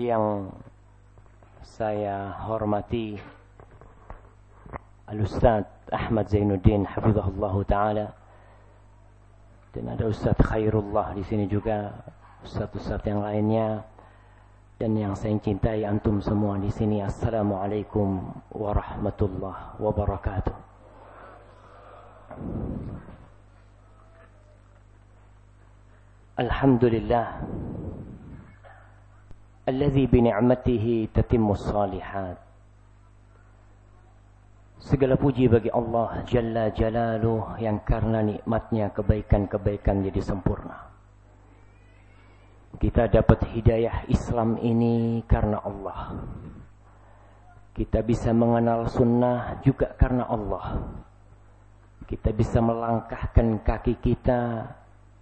yang saya hormati Al-Ustaz Ahmad Zainuddin hafizahullah taala. Dan ada Ustaz Khairullah di sini juga Ustaz-ustaz yang lainnya. Dan yang saya cintai antum semua di sini. Assalamualaikum warahmatullahi wabarakatuh. Alhamdulillah Alladhi bini'matihi tatimmu salihat. Segala puji bagi Allah Jalla Jalaluh yang karena nikmatnya kebaikan-kebaikan jadi sempurna. Kita dapat hidayah Islam ini karena Allah. Kita bisa mengenal sunnah juga karena Allah. Kita bisa melangkahkan kaki kita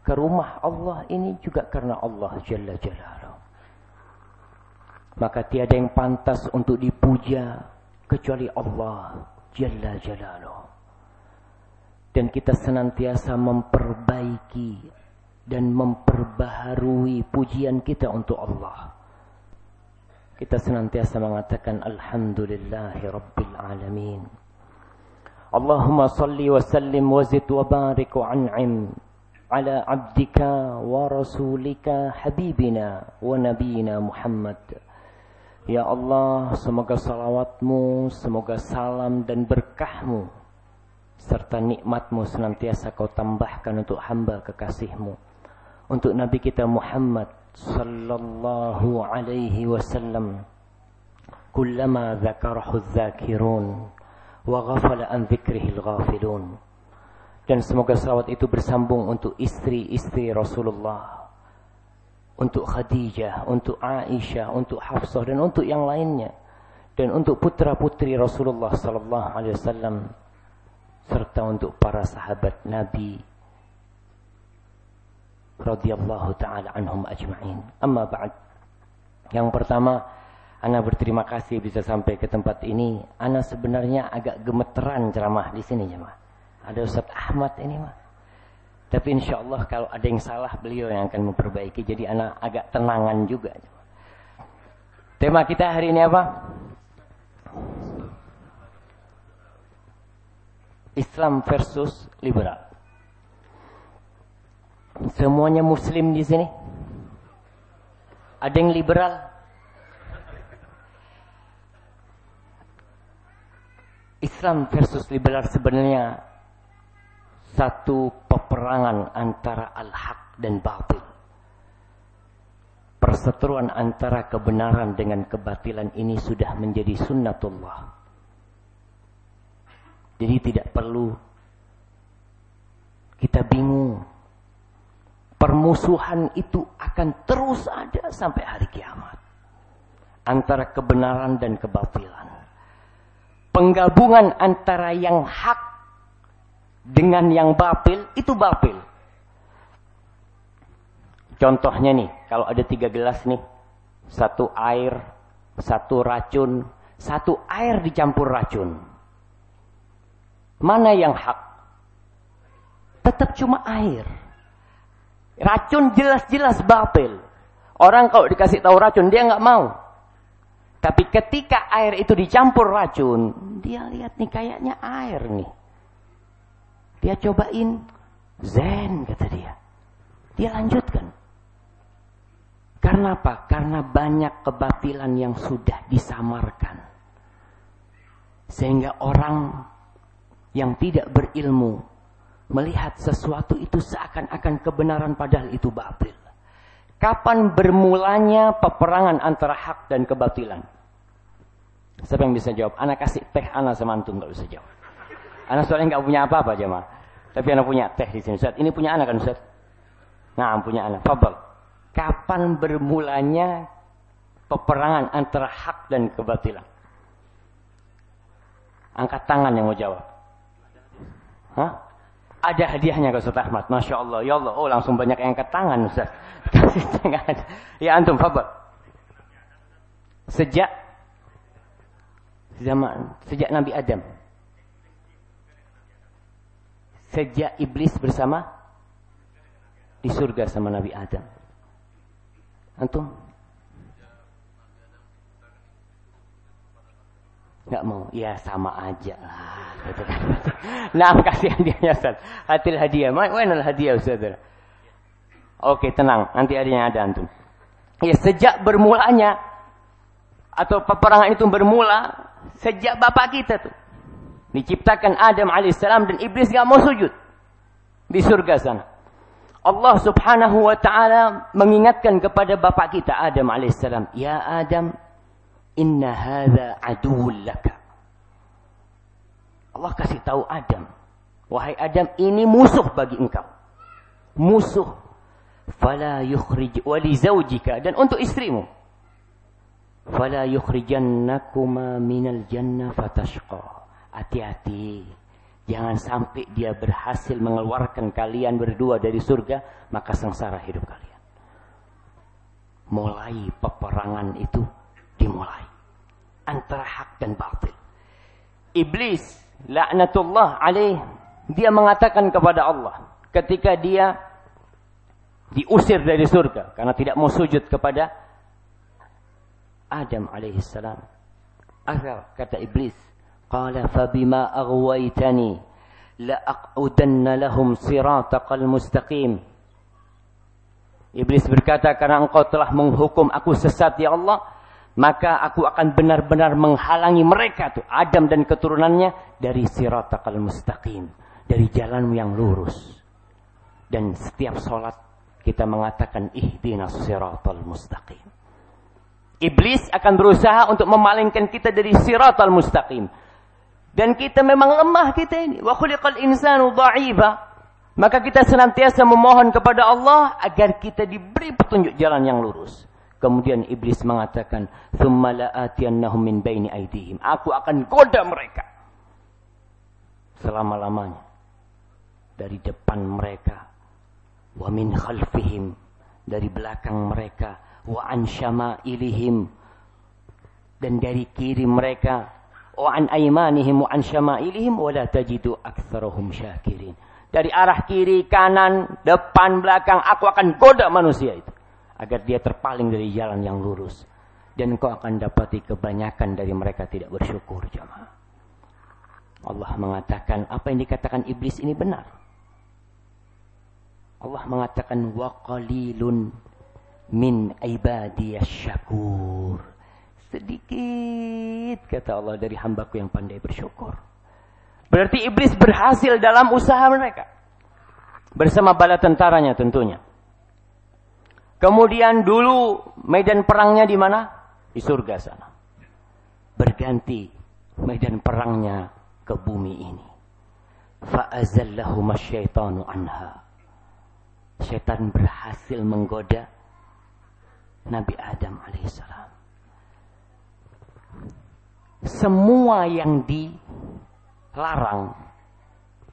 ke rumah Allah ini juga karena Allah Jalla Jalaluh. Maka tiada yang pantas untuk dipuja kecuali Allah Jalla Jalaluh. Dan kita senantiasa memperbaiki dan memperbaharui pujian kita untuk Allah. Kita senantiasa mengatakan Alhamdulillahi Rabbil Alamin. Allahumma salli wa sallim wa zid wa barik wa an'im ala abdika wa rasulika habibina wa nabiyina Muhammad. Ya Allah, semoga salawatmu, semoga salam dan berkahmu, serta nikmatmu senantiasa kau tambahkan untuk hamba kekasihmu. Untuk Nabi kita Muhammad sallallahu alaihi wasallam. Kullama zakarahu dzakirun wa ghafala an dzikrihil ghafilun. Dan semoga salawat itu bersambung untuk istri-istri Rasulullah untuk Khadijah, untuk Aisyah, untuk Hafsah dan untuk yang lainnya dan untuk putra-putri Rasulullah sallallahu alaihi wasallam serta untuk para sahabat Nabi radhiyallahu taala anhum ajma'in. Amma ba'd. Yang pertama, ana berterima kasih bisa sampai ke tempat ini. Ana sebenarnya agak gemeteran ceramah di sini jemaah. Ada Ustaz Ahmad ini mah. Tapi insya Allah kalau ada yang salah beliau yang akan memperbaiki. Jadi anak agak tenangan juga. Tema kita hari ini apa? Islam versus liberal. Semuanya muslim di sini. Ada yang liberal? Islam versus liberal sebenarnya satu peperangan antara al-haq dan batil. Perseteruan antara kebenaran dengan kebatilan ini sudah menjadi sunnatullah. Jadi tidak perlu kita bingung. Permusuhan itu akan terus ada sampai hari kiamat. Antara kebenaran dan kebatilan. Penggabungan antara yang hak dengan yang batil itu batil. Contohnya nih, kalau ada tiga gelas nih, satu air, satu racun, satu air dicampur racun. Mana yang hak? Tetap cuma air. Racun jelas-jelas batil. Orang kalau dikasih tahu racun, dia nggak mau. Tapi ketika air itu dicampur racun, dia lihat nih kayaknya air nih. Dia cobain zen kata dia. Dia lanjutkan. Karena apa? Karena banyak kebatilan yang sudah disamarkan. Sehingga orang yang tidak berilmu melihat sesuatu itu seakan-akan kebenaran padahal itu batil. Kapan bermulanya peperangan antara hak dan kebatilan? Siapa yang bisa jawab? Anak kasih teh anak sama antum bisa jawab. Anak soalnya nggak punya apa-apa jemaah. Tapi anak punya teh di sini. Ustaz, ini punya anak kan Ustaz? Nah, punya anak. Fabel. Kapan bermulanya peperangan antara hak dan kebatilan? Angkat tangan yang mau jawab. Hah? Ada hadiahnya ke Ustaz Ahmad. Masya Allah. Ya Allah. Oh langsung banyak yang angkat tangan Ustaz. Kasih tangan. Ya antum, Fabel. Sejak zaman sejak Nabi Adam sejak iblis bersama di surga sama Nabi Adam. Antum? Nggak mau? Ya sama aja lah. Nah, kasih hadiahnya Ustaz. Hatil hadiah. Mana hadiah Ustaz? Oke, tenang. Nanti hadiahnya ada Antum. Ya sejak bermulanya atau peperangan itu bermula sejak bapak kita tuh Diciptakan Adam alaihissalam dan iblis gak mau sujud di surga sana. Allah subhanahu wa ta'ala mengingatkan kepada bapak kita Adam alaihissalam. Ya Adam, Inna hadha aduwul laka. Allah kasih tahu Adam. Wahai Adam, ini musuh bagi engkau. Musuh. Fala yukhrij wali zawjika dan untuk istrimu. Fala yukhrijannakuma minal jannah fatashqa. Hati-hati. Jangan sampai dia berhasil mengeluarkan kalian berdua dari surga, maka sengsara hidup kalian. Mulai peperangan itu dimulai antara hak dan batil. Iblis laknatullah alaih dia mengatakan kepada Allah ketika dia diusir dari surga karena tidak mau sujud kepada Adam alaihissalam. Akhir kata iblis, fabima aghwaytani la aqudanna lahum siratakal mustaqim. Iblis berkata karena engkau telah menghukum aku sesat ya Allah, maka aku akan benar-benar menghalangi mereka tuh Adam dan keturunannya dari siratal mustaqim dari jalan yang lurus. Dan setiap sholat kita mengatakan ihdinas siratal mustaqim iblis akan berusaha untuk memalingkan kita dari siratal mustaqim dan kita memang lemah kita ini. Wa khuliqal insanu dha'ifa maka kita senantiasa memohon kepada Allah agar kita diberi petunjuk jalan yang lurus. Kemudian iblis mengatakan, "Tsumma la'atiyannahum min baini aydihim." Aku akan goda mereka. Selama-lamanya. Dari depan mereka, wa min khalfihim. Dari belakang mereka, wa an syama'ilihim. Dan dari kiri mereka, wa an aymanihim wa an syama'ilihim wa la tajidu aktsarahum syakirin. Dari arah kiri, kanan, depan, belakang, aku akan goda manusia itu agar dia terpaling dari jalan yang lurus dan kau akan dapati kebanyakan dari mereka tidak bersyukur jemaah. Allah mengatakan apa yang dikatakan iblis ini benar. Allah mengatakan wa qalilun min ibadiyas syakur. Sedikit kata Allah dari hambaku yang pandai bersyukur. Berarti iblis berhasil dalam usaha mereka. Bersama bala tentaranya tentunya. Kemudian dulu medan perangnya di mana? Di surga sana. Berganti medan perangnya ke bumi ini. Fa'azallahu masyaitanu anha. Syaitan berhasil menggoda Nabi Adam alaihissalam. Semua yang dilarang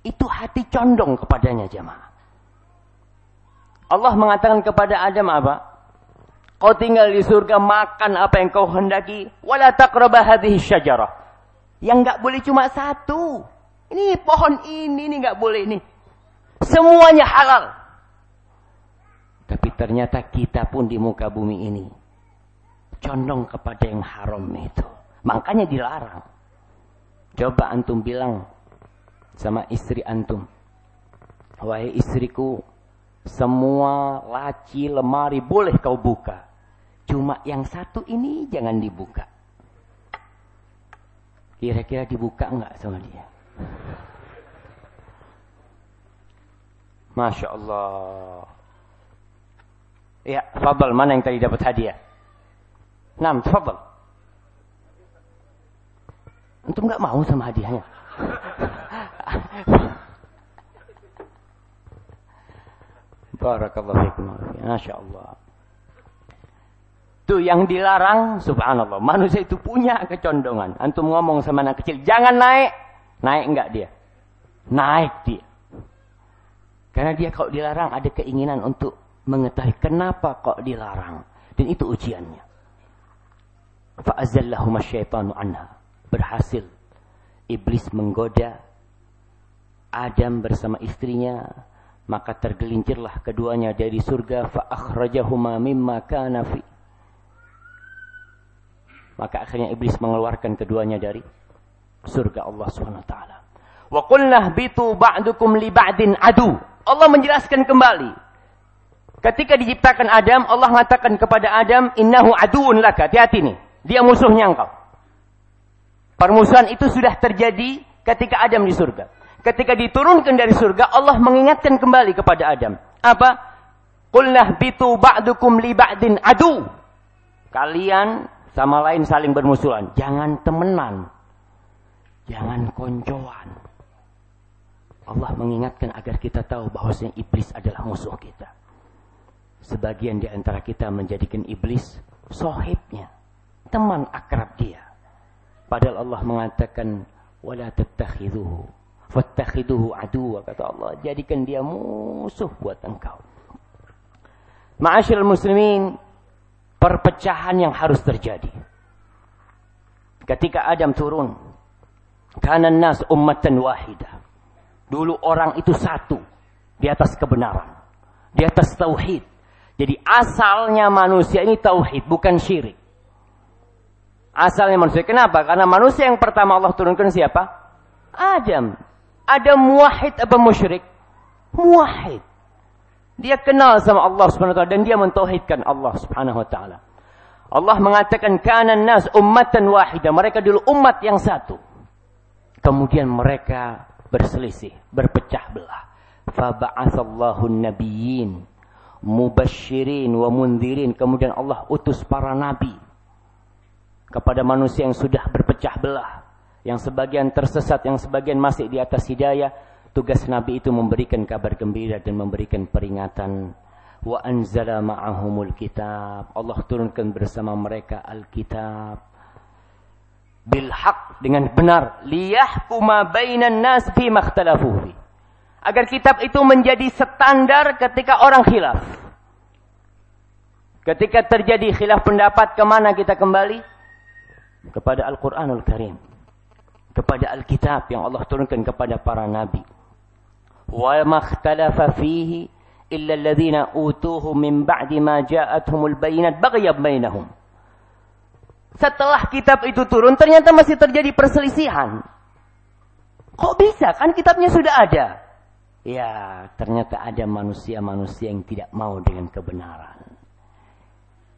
itu hati condong kepadanya jemaah. Allah mengatakan kepada Adam apa? Kau tinggal di surga makan apa yang kau hendaki. Wala taqrabah hadhihi syajarah. Yang enggak boleh cuma satu. Ini pohon ini, ini enggak boleh ini. Semuanya halal. Tapi ternyata kita pun di muka bumi ini. Condong kepada yang haram itu. Makanya dilarang. Coba antum bilang sama istri antum. Wahai istriku, semua laci, lemari boleh kau buka. Cuma yang satu ini jangan dibuka. Kira-kira dibuka enggak sama dia? Masya Allah. Ya, Fadal, mana yang tadi dapat hadiah? Nam, Fadal. Antum enggak mau sama hadiahnya? Barakallahu fikum. Masya Allah. Itu yang dilarang, subhanallah. Manusia itu punya kecondongan. Antum ngomong sama anak kecil, jangan naik. Naik enggak dia? Naik dia. Karena dia kalau dilarang ada keinginan untuk mengetahui kenapa kok dilarang. Dan itu ujiannya. Fa'azallahu masyaitanu anha. Berhasil. Iblis menggoda Adam bersama istrinya maka tergelincirlah keduanya dari surga fa akhrajahuma mimma kana fi maka akhirnya iblis mengeluarkan keduanya dari surga Allah Subhanahu wa taala. Wa qulna bitu ba'dukum li ba'din adu. Allah menjelaskan kembali. Ketika diciptakan Adam, Allah mengatakan kepada Adam, "Innahu aduun laka." Hati-hati nih. Dia musuhnya engkau. Permusuhan itu sudah terjadi ketika Adam di surga. Ketika diturunkan dari surga, Allah mengingatkan kembali kepada Adam. Apa? Qulna bitu ba'dukum li ba'din adu. Kalian sama lain saling bermusuhan. Jangan temenan. Jangan koncoan. Allah mengingatkan agar kita tahu bahwasanya iblis adalah musuh kita. Sebagian di antara kita menjadikan iblis sohibnya, teman akrab dia. Padahal Allah mengatakan, wala tattakhiduhu fattakhiduhu aduwa kata Allah jadikan dia musuh buat engkau Ma'asyiral muslimin perpecahan yang harus terjadi ketika Adam turun kanan nas ummatan wahidah Dulu orang itu satu di atas kebenaran, di atas tauhid. Jadi asalnya manusia ini tauhid, bukan syirik. Asalnya manusia. Kenapa? Karena manusia yang pertama Allah turunkan siapa? Adam. Adam muwahid apa musyrik? Muwahid. Dia kenal sama Allah Subhanahu wa taala dan dia mentauhidkan Allah Subhanahu wa taala. Allah mengatakan kana nas ummatan wahidah. Mereka dulu umat yang satu. Kemudian mereka berselisih, berpecah belah. Faba'athallahu nabiyyin mubashirin wa mundirin. Kemudian Allah utus para nabi kepada manusia yang sudah berpecah belah. Yang sebagian tersesat, yang sebagian masih di atas hidayah. Tugas nabi itu memberikan kabar gembira dan memberikan peringatan. Wa anzala ma'ahumul kitab. Allah turunkan bersama mereka Alkitab bil dengan benar liyahkuma bainan nas fi makhtalafu agar kitab itu menjadi standar ketika orang khilaf ketika terjadi khilaf pendapat ke mana kita kembali kepada Al-Quranul Karim kepada Alkitab yang Allah turunkan kepada para nabi wa makhtalafa fihi illa alladhina utuhu min ba'di ma ja'atuhumul bayinat baghyan bainahum setelah kitab itu turun, ternyata masih terjadi perselisihan. Kok bisa? Kan kitabnya sudah ada. Ya, ternyata ada manusia-manusia yang tidak mau dengan kebenaran.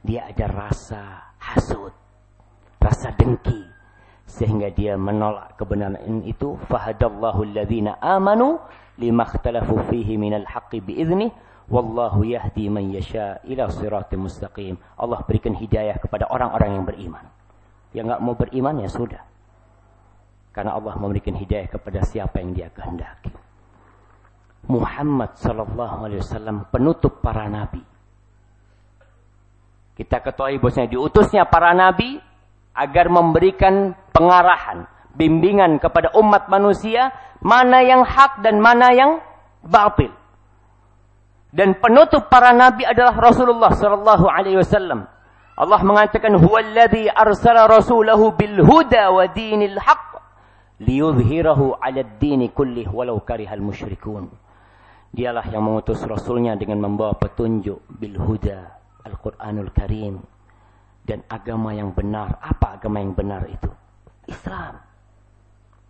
Dia ada rasa hasut, rasa dengki. Sehingga dia menolak kebenaran itu. Fahadallahu alladhina amanu lima ikhtalafu fihi minal haqqi biiznih. Wallahu yahdi man yasha ila siratim mustaqim. Allah berikan hidayah kepada orang-orang yang beriman. Yang enggak mau beriman ya sudah. Karena Allah memberikan hidayah kepada siapa yang dia kehendaki. Muhammad sallallahu alaihi wasallam penutup para nabi. Kita ketahui bahwasanya diutusnya para nabi agar memberikan pengarahan, bimbingan kepada umat manusia mana yang hak dan mana yang batil. Dan penutup para nabi adalah Rasulullah sallallahu alaihi wasallam. Allah mengatakan huwallazi arsala rasulahu bil huda wa dinil haqq liyudhhirahu 'ala ad-din kullih walau karihal musyrikun. Dialah yang mengutus rasulnya dengan membawa petunjuk bil huda Al-Qur'anul Karim dan agama yang benar. Apa agama yang benar itu? Islam.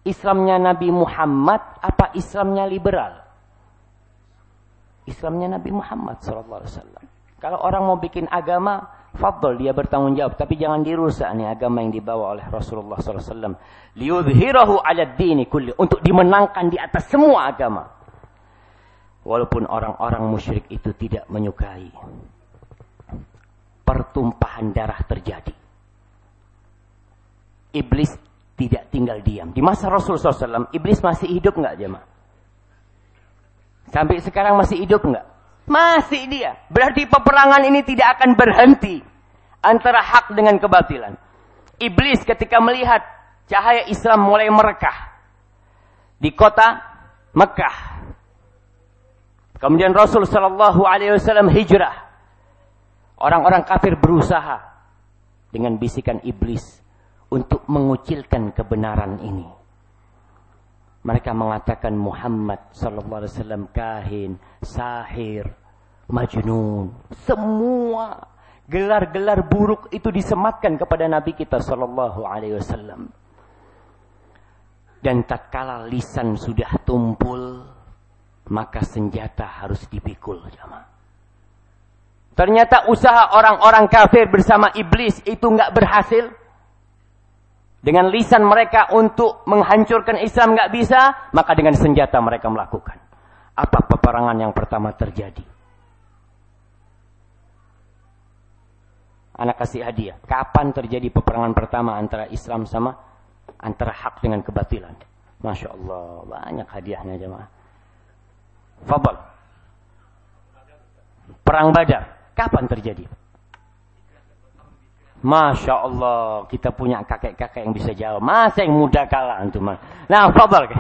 Islamnya Nabi Muhammad apa Islamnya liberal? Islamnya Nabi Muhammad SAW. Kalau orang mau bikin agama, fadl dia bertanggung jawab. Tapi jangan dirusak nih agama yang dibawa oleh Rasulullah SAW. Liudhirahu ala dini kulli. Untuk dimenangkan di atas semua agama. Walaupun orang-orang musyrik itu tidak menyukai. Pertumpahan darah terjadi. Iblis tidak tinggal diam. Di masa Rasulullah SAW, iblis masih hidup nggak jemaah? Sampai sekarang masih hidup enggak? Masih dia. Berarti peperangan ini tidak akan berhenti. Antara hak dengan kebatilan. Iblis ketika melihat cahaya Islam mulai merekah. Di kota Mekah. Kemudian Rasul Wasallam hijrah. Orang-orang kafir berusaha dengan bisikan iblis untuk mengucilkan kebenaran ini. Mereka mengatakan Muhammad sallallahu alaihi wasallam kahin, sahir, majnun. Semua gelar-gelar buruk itu disematkan kepada nabi kita sallallahu alaihi wasallam. Dan tatkala lisan sudah tumpul, maka senjata harus dipikul jamaah. Ternyata usaha orang-orang kafir bersama iblis itu nggak berhasil. Dengan lisan mereka untuk menghancurkan Islam nggak bisa, maka dengan senjata mereka melakukan. Apa peperangan yang pertama terjadi? Anak kasih hadiah. Kapan terjadi peperangan pertama antara Islam sama antara hak dengan kebatilan? Masya Allah, banyak hadiahnya jemaah. Fabel. Perang Badar. Kapan terjadi? Masya Allah, kita punya kakek-kakek yang bisa jawab. Masa yang muda kalah antum? Nah, fabel.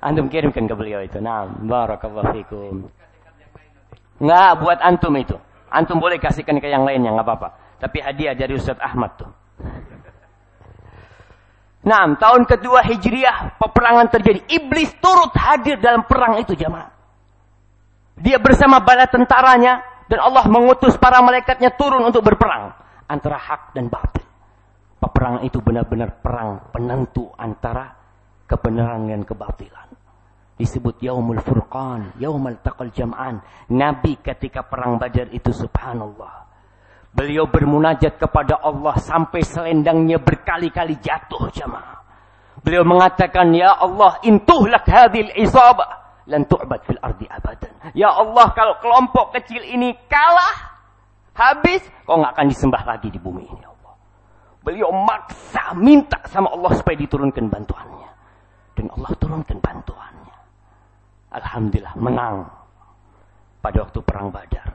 Antum kirimkan ke beliau itu. Nah, barakallahu fikum. Enggak, buat antum itu. Antum boleh kasihkan ke yang lainnya, enggak apa-apa. Tapi hadiah dari Ustaz Ahmad tuh. Nah, tahun kedua Hijriah, peperangan terjadi. Iblis turut hadir dalam perang itu, jamaah. Dia bersama bala tentaranya, dan Allah mengutus para malaikatnya turun untuk berperang antara hak dan batil. Peperangan itu benar-benar perang penentu antara kebenaran dan kebatilan. Disebut Yaumul Furqan, Yaumul Taqal Jam'an. Nabi ketika perang Badar itu subhanallah. Beliau bermunajat kepada Allah sampai selendangnya berkali-kali jatuh jamaah. Beliau mengatakan, Ya Allah, intuhlak hadil isabah. Lan tu'bad fil ardi abadan. Ya Allah, kalau kelompok kecil ini kalah, Habis, kau nggak akan disembah lagi di bumi ini. Allah. Beliau maksa minta sama Allah supaya diturunkan bantuannya. Dan Allah turunkan bantuannya. Alhamdulillah menang pada waktu perang Badar.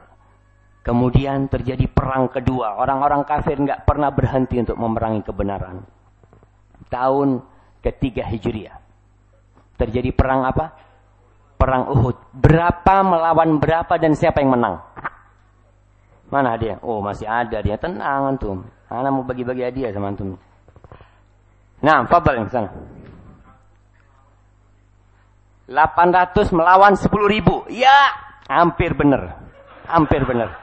Kemudian terjadi perang kedua. Orang-orang kafir nggak pernah berhenti untuk memerangi kebenaran. Tahun ketiga Hijriah. Terjadi perang apa? Perang Uhud. Berapa melawan berapa dan siapa yang menang? Mana hadiah? Oh, masih ada dia. Tenang antum. Ana mau bagi-bagi hadiah sama antum. Nah, fadal yang sana. 800 melawan 10 ribu. Ya, hampir benar. Hampir benar.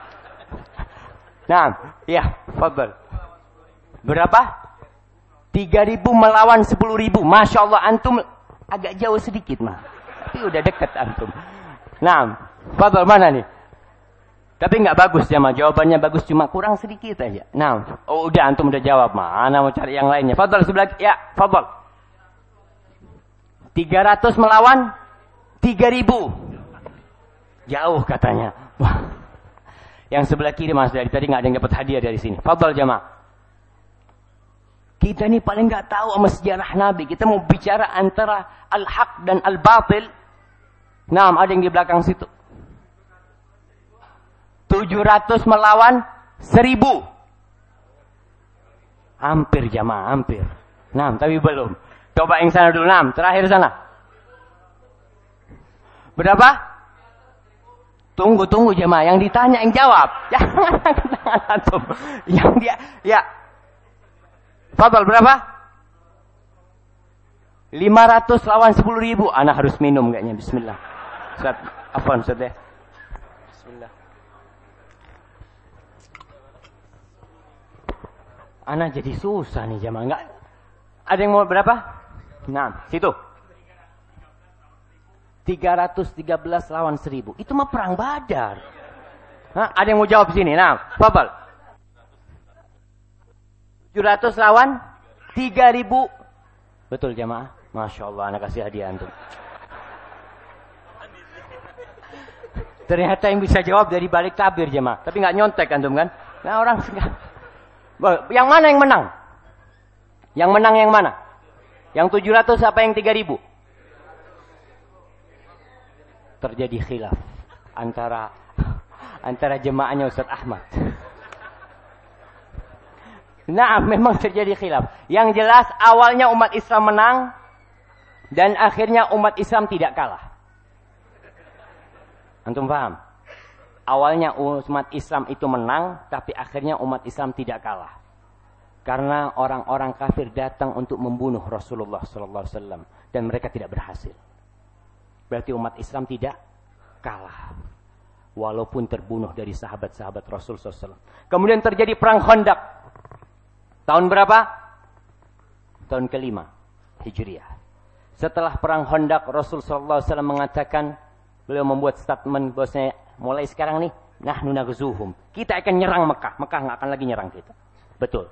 Nah, ya, fadal. Berapa? 3000 melawan 10 ribu. Masya Allah, antum agak jauh sedikit mah. Tapi udah dekat antum. Nah, fadal mana nih? Tapi nggak bagus ya mah. Jawabannya bagus cuma kurang sedikit aja. Nah, oh udah antum udah jawab mah. Ana mau cari yang lainnya. Fadal sebelah ya, fadal. 300 melawan 3000. Jauh katanya. Wah. Yang sebelah kiri Mas dari tadi nggak ada yang dapat hadiah dari sini. Fadal jamaah. Kita ini paling nggak tahu sama sejarah Nabi. Kita mau bicara antara al-haq dan al-batil. Nah, ada yang di belakang situ. 700 melawan 1000. Hampir jamaah, hampir. Nah, tapi belum. Coba yang sana dulu, nah, terakhir sana. Berapa? Tunggu, tunggu jemaah. Yang ditanya, yang jawab. Antum. Yang dia, ya. Fadal berapa? 500 lawan 10 ribu. Anak harus minum kayaknya. Bismillah. Ustaz, apa Ustaz ya? Anak jadi susah nih jamaah. Enggak. Ada yang mau berapa? Nah, situ. 313 lawan 1000. Itu mah perang badar. Hah? Ada yang mau jawab sini? Nah, Fabel. 700 lawan 3000. Betul jamaah? Masya Allah, anak kasih hadiah antum. Ternyata yang bisa jawab dari balik tabir jemaah. Tapi nggak nyontek antum kan? Nah orang yang mana yang menang? Yang menang yang mana? Yang 700 apa yang 3000? Terjadi khilaf antara antara jemaahnya Ustaz Ahmad. Nah, memang terjadi khilaf. Yang jelas awalnya umat Islam menang dan akhirnya umat Islam tidak kalah. Antum paham? awalnya umat Islam itu menang, tapi akhirnya umat Islam tidak kalah. Karena orang-orang kafir datang untuk membunuh Rasulullah sallallahu alaihi dan mereka tidak berhasil. Berarti umat Islam tidak kalah. Walaupun terbunuh dari sahabat-sahabat Rasul sallallahu Kemudian terjadi perang Khandaq. Tahun berapa? Tahun kelima Hijriah. Setelah perang Hondak, Rasul wasallam mengatakan beliau membuat statement bahwasanya mulai sekarang nih nahnu naghzuhum. Kita akan nyerang Mekah. Mekah nggak akan lagi nyerang kita. Betul.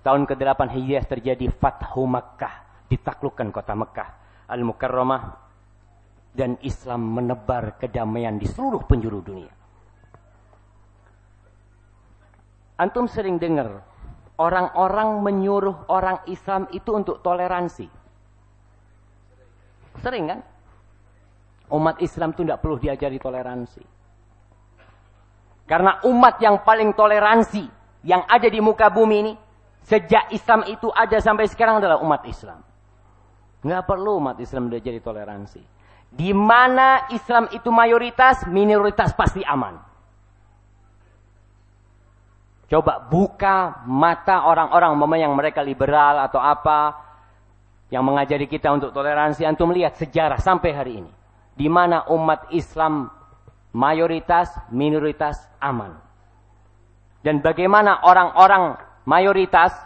Tahun ke-8 Hijriah terjadi Fathu Makkah, ditaklukkan kota Mekah Al-Mukarramah dan Islam menebar kedamaian di seluruh penjuru dunia. Antum sering dengar orang-orang menyuruh orang Islam itu untuk toleransi. Sering kan? Umat Islam itu tidak perlu diajari toleransi. Karena umat yang paling toleransi yang ada di muka bumi ini, sejak Islam itu ada sampai sekarang adalah umat Islam. Nggak perlu umat Islam diajari toleransi. Di mana Islam itu mayoritas, minoritas pasti aman. Coba buka mata orang-orang yang mereka liberal atau apa yang mengajari kita untuk toleransi. Antum melihat sejarah sampai hari ini. Di mana umat Islam mayoritas, minoritas aman. Dan bagaimana orang-orang mayoritas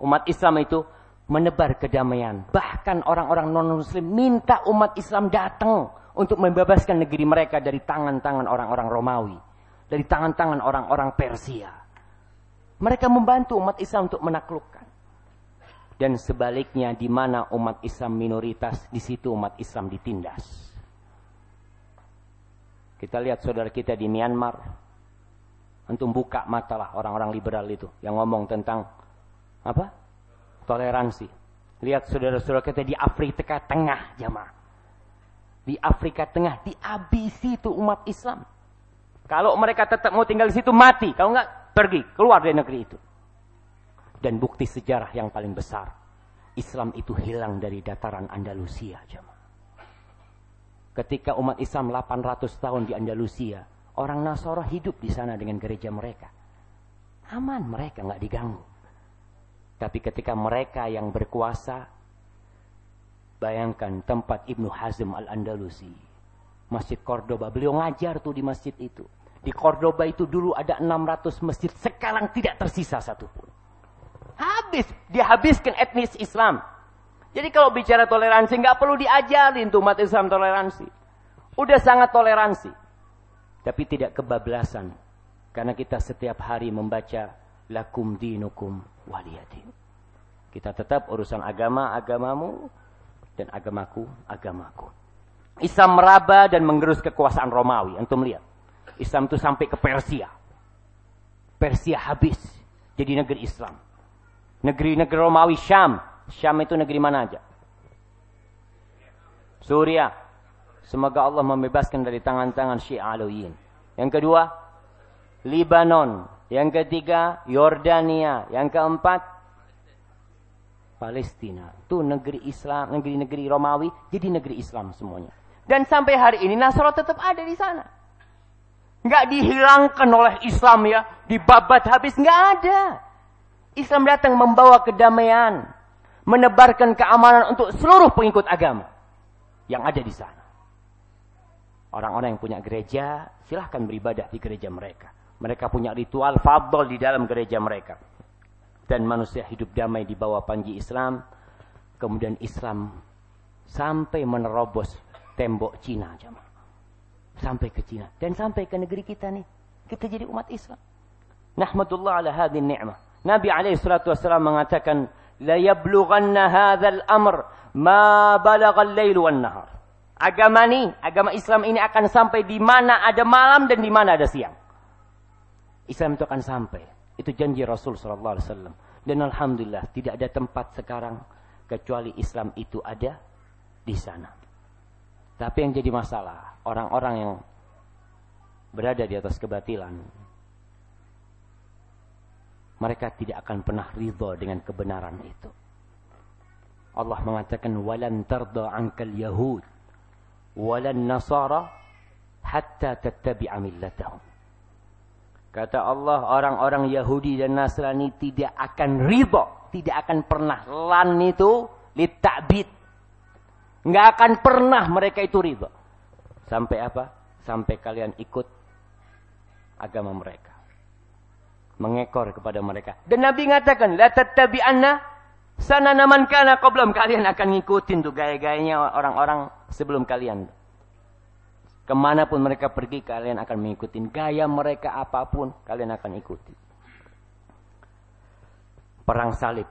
umat Islam itu menebar kedamaian. Bahkan orang-orang non-muslim minta umat Islam datang untuk membebaskan negeri mereka dari tangan-tangan orang-orang Romawi dari tangan-tangan orang-orang Persia. Mereka membantu umat Islam untuk menaklukkan. Dan sebaliknya di mana umat Islam minoritas, di situ umat Islam ditindas. Kita lihat saudara kita di Myanmar. Antum buka matalah orang-orang liberal itu yang ngomong tentang apa? Toleransi. Lihat saudara-saudara kita di Afrika Tengah, jamaah. Di Afrika Tengah dihabisi itu umat Islam. Kalau mereka tetap mau tinggal di situ mati, kalau enggak pergi keluar dari negeri itu. Dan bukti sejarah yang paling besar, Islam itu hilang dari dataran Andalusia, jemaah. Ketika umat Islam 800 tahun di Andalusia, orang Nasara hidup di sana dengan gereja mereka. Aman, mereka nggak diganggu. Tapi ketika mereka yang berkuasa, bayangkan tempat Ibnu Hazm al-Andalusi, Masjid Cordoba, beliau ngajar tuh di masjid itu. Di Cordoba itu dulu ada 600 masjid, sekarang tidak tersisa satupun. Habis, dihabiskan etnis Islam. Jadi kalau bicara toleransi, nggak perlu diajarin tuh umat Islam toleransi. Udah sangat toleransi. Tapi tidak kebablasan. Karena kita setiap hari membaca lakum dinukum waliyadin. Kita tetap urusan agama, agamamu, dan agamaku, agamaku. Islam meraba dan menggerus kekuasaan Romawi. Antum lihat. Islam itu sampai ke Persia. Persia habis jadi negeri Islam. Negeri-negeri Romawi Syam. Syam itu negeri mana aja? Suria. Semoga Allah membebaskan dari tangan-tangan Syiah Alawiyin. Yang kedua, Libanon. Yang ketiga, Yordania. Yang keempat, Palestina. Itu negeri Islam, negeri-negeri Romawi, jadi negeri Islam semuanya. Dan sampai hari ini Nasrani tetap ada di sana. Nggak dihilangkan oleh Islam ya. Dibabat habis. Nggak ada. Islam datang membawa kedamaian. Menebarkan keamanan untuk seluruh pengikut agama. Yang ada di sana. Orang-orang yang punya gereja, silahkan beribadah di gereja mereka. Mereka punya ritual fadl di dalam gereja mereka. Dan manusia hidup damai di bawah panji Islam. Kemudian Islam sampai menerobos tembok Cina jemaah sampai ke Cina dan sampai ke negeri kita nih. Kita jadi umat Islam. Nahmadullah ala hadhihi ni'mah. Nabi alaihi salatu wasallam mengatakan, "La yablughanna hadzal amr ma balagha al-lail nahar." Agama ini, agama Islam ini akan sampai di mana ada malam dan di mana ada siang. Islam itu akan sampai. Itu janji Rasul sallallahu alaihi wasallam. Dan alhamdulillah tidak ada tempat sekarang kecuali Islam itu ada di sana. Tapi yang jadi masalah, orang-orang yang berada di atas kebatilan, mereka tidak akan pernah ridho dengan kebenaran itu. Allah mengatakan walan tarda ankal yahud walan nasara hatta tattabi'a millatahum. Kata Allah orang-orang Yahudi dan Nasrani tidak akan ridho, tidak akan pernah lan itu litabid Nggak akan pernah mereka itu ridho. Sampai apa? Sampai kalian ikut agama mereka. Mengekor kepada mereka. Dan Nabi mengatakan, La tattabi'anna Sana naman kana belum kalian akan ngikutin tuh gaya-gayanya orang-orang sebelum kalian. Ke mana pun mereka pergi kalian akan mengikuti gaya mereka apa pun kalian akan ikuti. Perang salib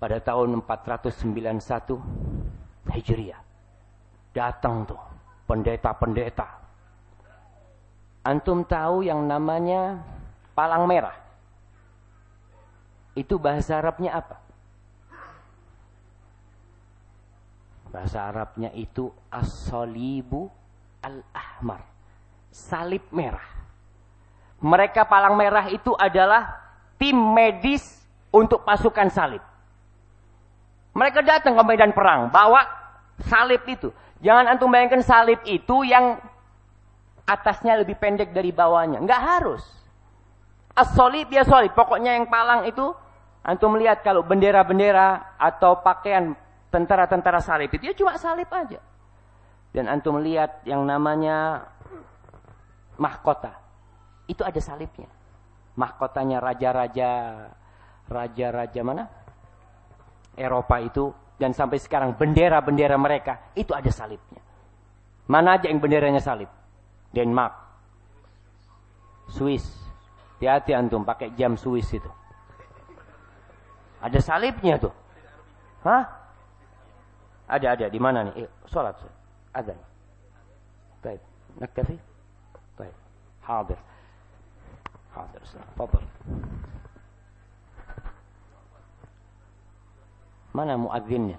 pada tahun 491 Hijriah. Datang tuh pendeta-pendeta. Antum tahu yang namanya palang merah. Itu bahasa Arabnya apa? Bahasa Arabnya itu as-salibu al-ahmar. Salib merah. Mereka palang merah itu adalah tim medis untuk pasukan salib. Mereka datang ke medan perang, bawa salib itu. Jangan antum bayangkan salib itu yang atasnya lebih pendek dari bawahnya. Enggak harus. As-solib ya. Pokoknya yang palang itu, antum melihat kalau bendera-bendera atau pakaian tentara-tentara salib itu ya cuma salib aja. Dan antum lihat yang namanya mahkota. Itu ada salibnya. Mahkotanya raja-raja raja-raja mana? Eropa itu dan sampai sekarang bendera-bendera mereka itu ada salibnya. Mana aja yang benderanya salib? Denmark, Swiss. Hati-hati antum pakai jam Swiss itu. Ada salibnya tuh. Hah? Ada ada di mana nih? Eh, salat. Azan. Baik. Nakafi. Baik. Hadir. Hadir. Tafadhal. Mana muadzinnya?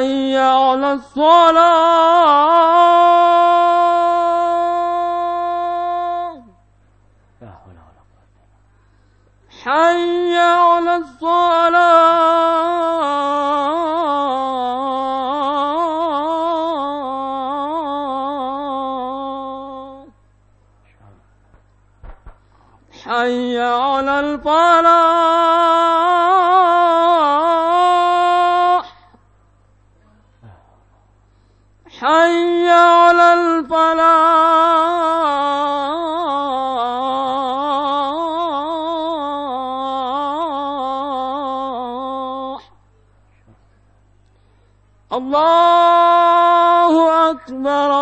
حي على الصلاة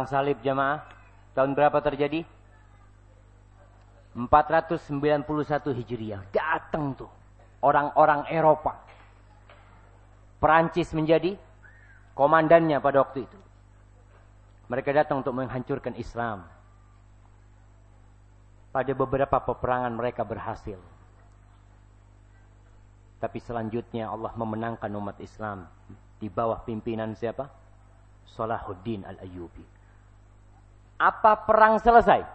Perang salib jamaah. Tahun berapa terjadi? 491 Hijriah. Datang tuh. Orang-orang Eropa. Perancis menjadi komandannya pada waktu itu. Mereka datang untuk menghancurkan Islam. Pada beberapa peperangan mereka berhasil. Tapi selanjutnya Allah memenangkan umat Islam. Di bawah pimpinan siapa? Salahuddin Al-Ayyubi. Apa perang selesai?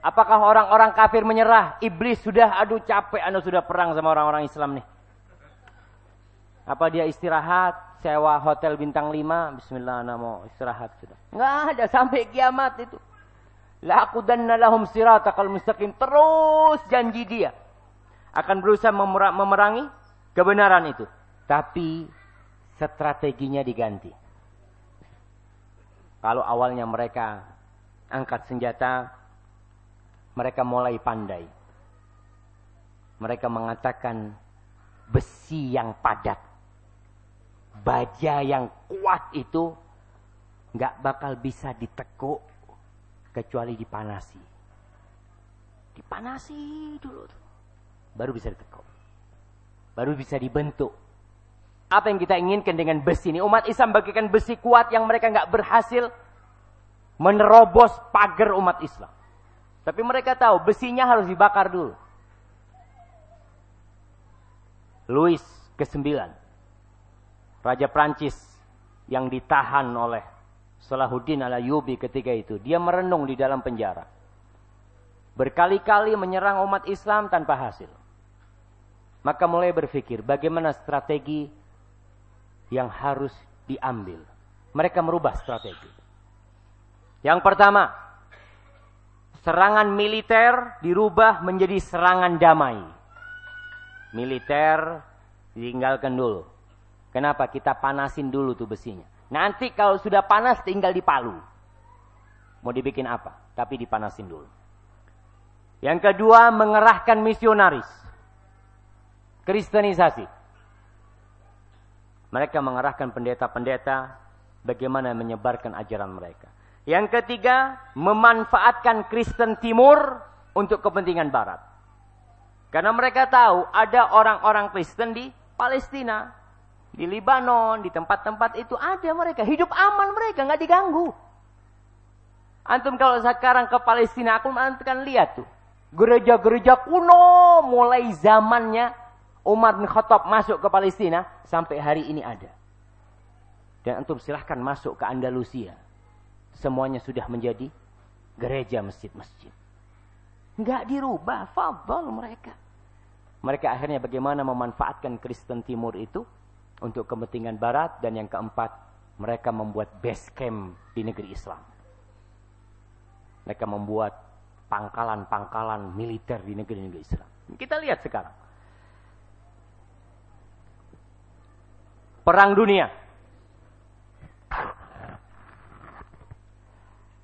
Apakah orang-orang kafir menyerah? Iblis sudah, aduh capek anda sudah perang sama orang-orang Islam nih. Apa dia istirahat, sewa hotel bintang 5, bismillah anda mau istirahat sudah. Enggak ada sampai kiamat itu. La'aqudanna lahum siratakal mustaqim. Terus janji dia. Akan berusaha memerangi kebenaran itu. Tapi strateginya diganti. Kalau awalnya mereka angkat senjata, mereka mulai pandai. Mereka mengatakan besi yang padat, baja yang kuat itu nggak bakal bisa ditekuk kecuali dipanasi. Dipanasi dulu, baru bisa ditekuk, baru bisa dibentuk. Apa yang kita inginkan dengan besi ini? Umat Islam bagikan besi kuat yang mereka nggak berhasil menerobos pagar umat Islam. Tapi mereka tahu besinya harus dibakar dulu. Louis ke-9. Raja Prancis yang ditahan oleh Salahuddin al-Ayyubi ketika itu. Dia merenung di dalam penjara. Berkali-kali menyerang umat Islam tanpa hasil. Maka mulai berpikir bagaimana strategi yang harus diambil. Mereka merubah strategi. Yang pertama, serangan militer dirubah menjadi serangan damai. Militer ditinggalkan dulu. Kenapa? Kita panasin dulu tuh besinya. Nanti kalau sudah panas tinggal dipalu. Mau dibikin apa? Tapi dipanasin dulu. Yang kedua, mengerahkan misionaris. Kristenisasi. Mereka mengarahkan pendeta-pendeta bagaimana menyebarkan ajaran mereka. Yang ketiga, memanfaatkan Kristen Timur untuk kepentingan Barat. Karena mereka tahu ada orang-orang Kristen di Palestina, di Libanon, di tempat-tempat itu ada mereka. Hidup aman mereka, nggak diganggu. Antum kalau sekarang ke Palestina, aku akan lihat tuh. Gereja-gereja kuno mulai zamannya Umar bin Khattab masuk ke Palestina sampai hari ini ada. Dan antum silahkan masuk ke Andalusia. Semuanya sudah menjadi gereja masjid-masjid. Enggak dirubah, fadl mereka. Mereka akhirnya bagaimana memanfaatkan Kristen Timur itu untuk kepentingan barat dan yang keempat mereka membuat base camp di negeri Islam. Mereka membuat pangkalan-pangkalan militer di negeri-negeri Islam. Kita lihat sekarang. Perang dunia.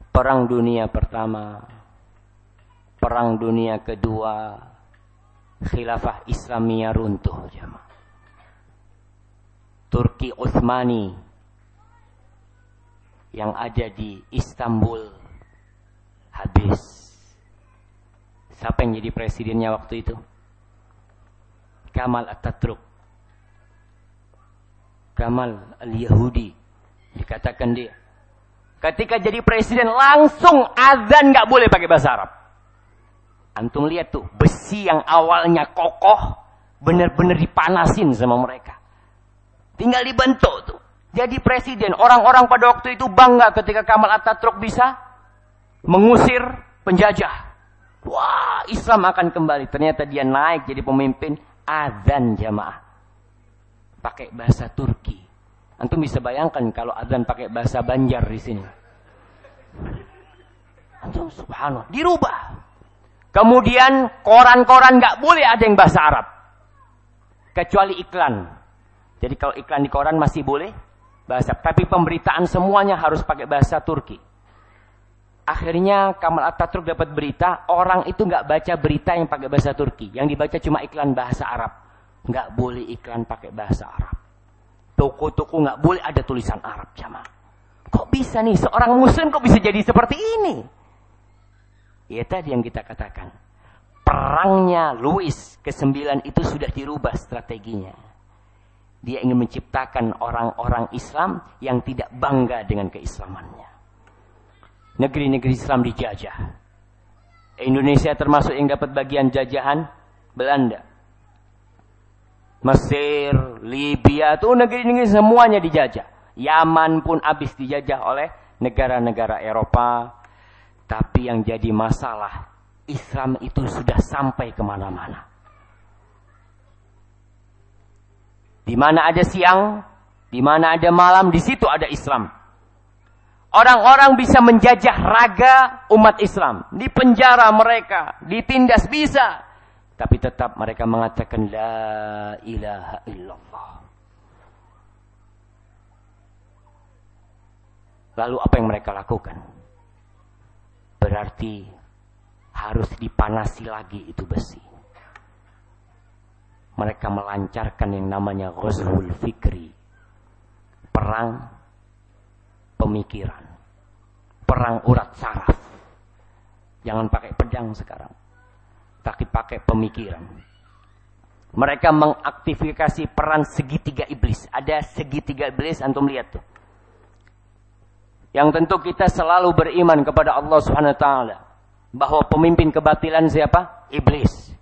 Perang dunia pertama. Perang dunia kedua. Khilafah Islamiyah runtuh. Turki Utsmani yang ada di Istanbul habis. Siapa yang jadi presidennya waktu itu? Kamal Atatürk. Kamal al-Yahudi. Dikatakan dia. Ketika jadi presiden langsung azan nggak boleh pakai bahasa Arab. Antum lihat tuh, besi yang awalnya kokoh, benar-benar dipanasin sama mereka. Tinggal dibentuk tuh. Jadi presiden, orang-orang pada waktu itu bangga ketika Kamal Atatürk bisa mengusir penjajah. Wah, Islam akan kembali. Ternyata dia naik jadi pemimpin azan jamaah pakai bahasa Turki. Antum bisa bayangkan kalau azan pakai bahasa Banjar di sini. Antum subhanallah, dirubah. Kemudian koran-koran nggak boleh ada yang bahasa Arab. Kecuali iklan. Jadi kalau iklan di koran masih boleh bahasa, tapi pemberitaan semuanya harus pakai bahasa Turki. Akhirnya Kamal Atatürk dapat berita, orang itu nggak baca berita yang pakai bahasa Turki, yang dibaca cuma iklan bahasa Arab nggak boleh iklan pakai bahasa Arab. Toko-toko nggak boleh ada tulisan Arab jamaah. Kok bisa nih seorang muslim kok bisa jadi seperti ini? Ya tadi yang kita katakan. Perangnya Louis ke-9 itu sudah dirubah strateginya. Dia ingin menciptakan orang-orang Islam yang tidak bangga dengan keislamannya. Negeri-negeri Islam dijajah. Indonesia termasuk yang dapat bagian jajahan Belanda. Mesir, Libya, itu negeri-negeri semuanya dijajah. Yaman pun habis dijajah oleh negara-negara Eropa. Tapi yang jadi masalah, Islam itu sudah sampai ke mana-mana. Di mana ada siang, di mana ada malam, di situ ada Islam. Orang-orang bisa menjajah raga umat Islam. Di penjara mereka, ditindas bisa. Tapi tetap mereka mengatakan La ilaha illallah. Lalu apa yang mereka lakukan? Berarti harus dipanasi lagi itu besi. Mereka melancarkan yang namanya Ghazwul Fikri. Perang pemikiran. Perang urat saraf. Jangan pakai pedang sekarang. Tapi pakai pemikiran. Mereka mengaktifikasi peran segitiga iblis. Ada segitiga iblis, antum lihat tuh. Yang tentu kita selalu beriman kepada Allah Subhanahu wa taala bahwa pemimpin kebatilan siapa? Iblis.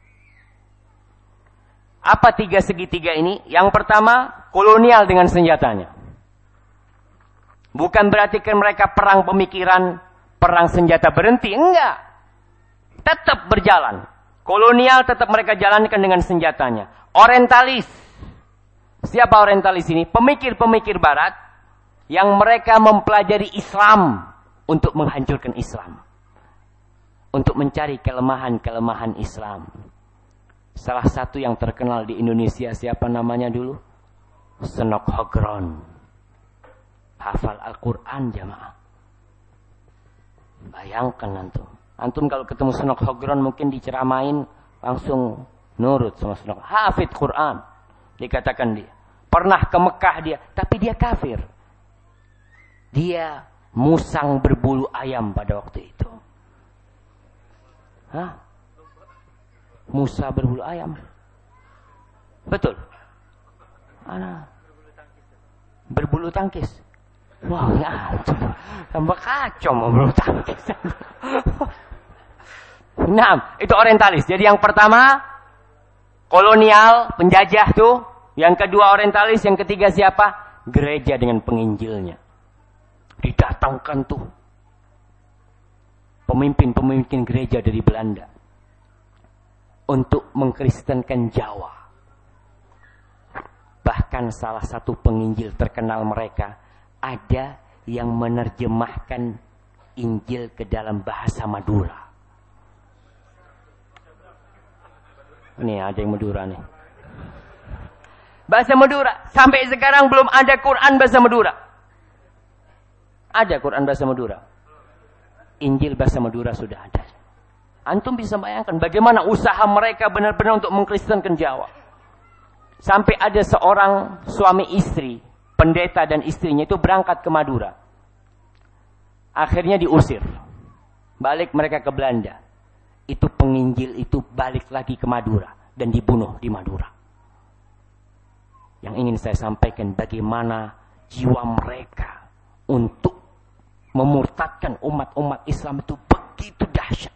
Apa tiga segitiga ini? Yang pertama, kolonial dengan senjatanya. Bukan berarti kan mereka perang pemikiran, perang senjata berhenti. Enggak. Tetap berjalan. Kolonial tetap mereka jalankan dengan senjatanya. Orientalis. Siapa orientalis ini? Pemikir-pemikir barat yang mereka mempelajari Islam untuk menghancurkan Islam. Untuk mencari kelemahan-kelemahan Islam. Salah satu yang terkenal di Indonesia siapa namanya dulu? Senok Hogron. Hafal Al-Quran jamaah. Bayangkan antum. Antum kalau ketemu Senok Hogron mungkin diceramain langsung nurut sama Senok. Hafid Quran. Dikatakan dia. Pernah ke Mekah dia. Tapi dia kafir. Dia musang berbulu ayam pada waktu itu. Hah? Musa berbulu ayam. Betul. Ana. Berbulu tangkis. Wah, wow, ya, tambah kacau mau berbulu tangkis. nah, itu orientalis. Jadi yang pertama kolonial, penjajah tuh. Yang kedua orientalis, yang ketiga siapa? Gereja dengan penginjilnya. Didatangkan tuh pemimpin-pemimpin gereja dari Belanda untuk mengkristenkan Jawa. Bahkan salah satu penginjil terkenal mereka ada yang menerjemahkan Injil ke dalam bahasa Madura. Ini ada yang Madura nih. Bahasa Madura. Sampai sekarang belum ada Quran bahasa Madura. Ada Quran bahasa Madura. Injil bahasa Madura sudah ada. Antum bisa bayangkan bagaimana usaha mereka benar-benar untuk mengkristenkan Jawa. Sampai ada seorang suami istri, pendeta dan istrinya itu berangkat ke Madura. Akhirnya diusir. Balik mereka ke Belanda. Itu penginjil itu balik lagi ke Madura dan dibunuh di Madura. Yang ingin saya sampaikan bagaimana jiwa mereka untuk memurtadkan umat-umat Islam itu begitu dahsyat.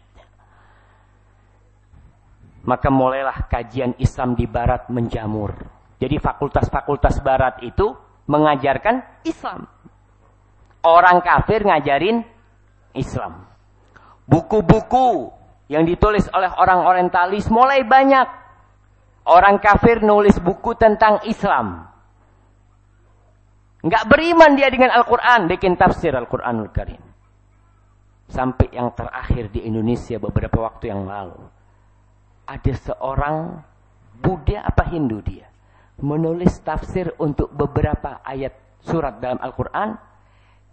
Maka mulailah kajian Islam di Barat menjamur. Jadi fakultas-fakultas Barat itu mengajarkan Islam. Orang kafir ngajarin Islam. Buku-buku yang ditulis oleh orang orientalis mulai banyak. Orang kafir nulis buku tentang Islam. Enggak beriman dia dengan Al-Quran, bikin tafsir Al-Quranul Karim. Sampai yang terakhir di Indonesia beberapa waktu yang lalu ada seorang Buddha apa Hindu dia menulis tafsir untuk beberapa ayat surat dalam Al-Quran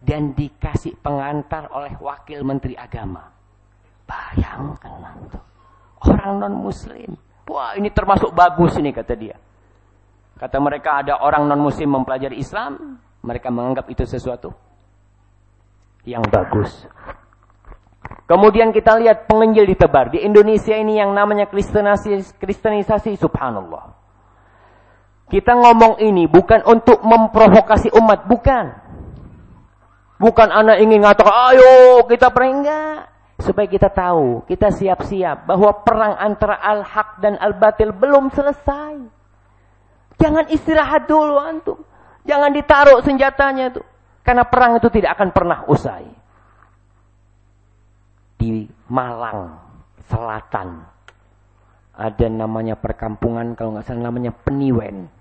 dan dikasih pengantar oleh wakil menteri agama. Bayangkan itu. Orang non muslim. Wah ini termasuk bagus ini kata dia. Kata mereka ada orang non muslim mempelajari Islam. Mereka menganggap itu sesuatu yang bagus. Kemudian kita lihat penginjil ditebar. Di Indonesia ini yang namanya kristenisasi, kristenisasi subhanallah. Kita ngomong ini bukan untuk memprovokasi umat, bukan. Bukan anak ingin ngatakan, ayo kita enggak. Supaya kita tahu, kita siap-siap bahwa perang antara al-haq dan al-batil belum selesai. Jangan istirahat dulu antum. Jangan ditaruh senjatanya itu. Karena perang itu tidak akan pernah usai. Di Malang, Selatan, ada namanya perkampungan, kalau nggak salah namanya Peniwen.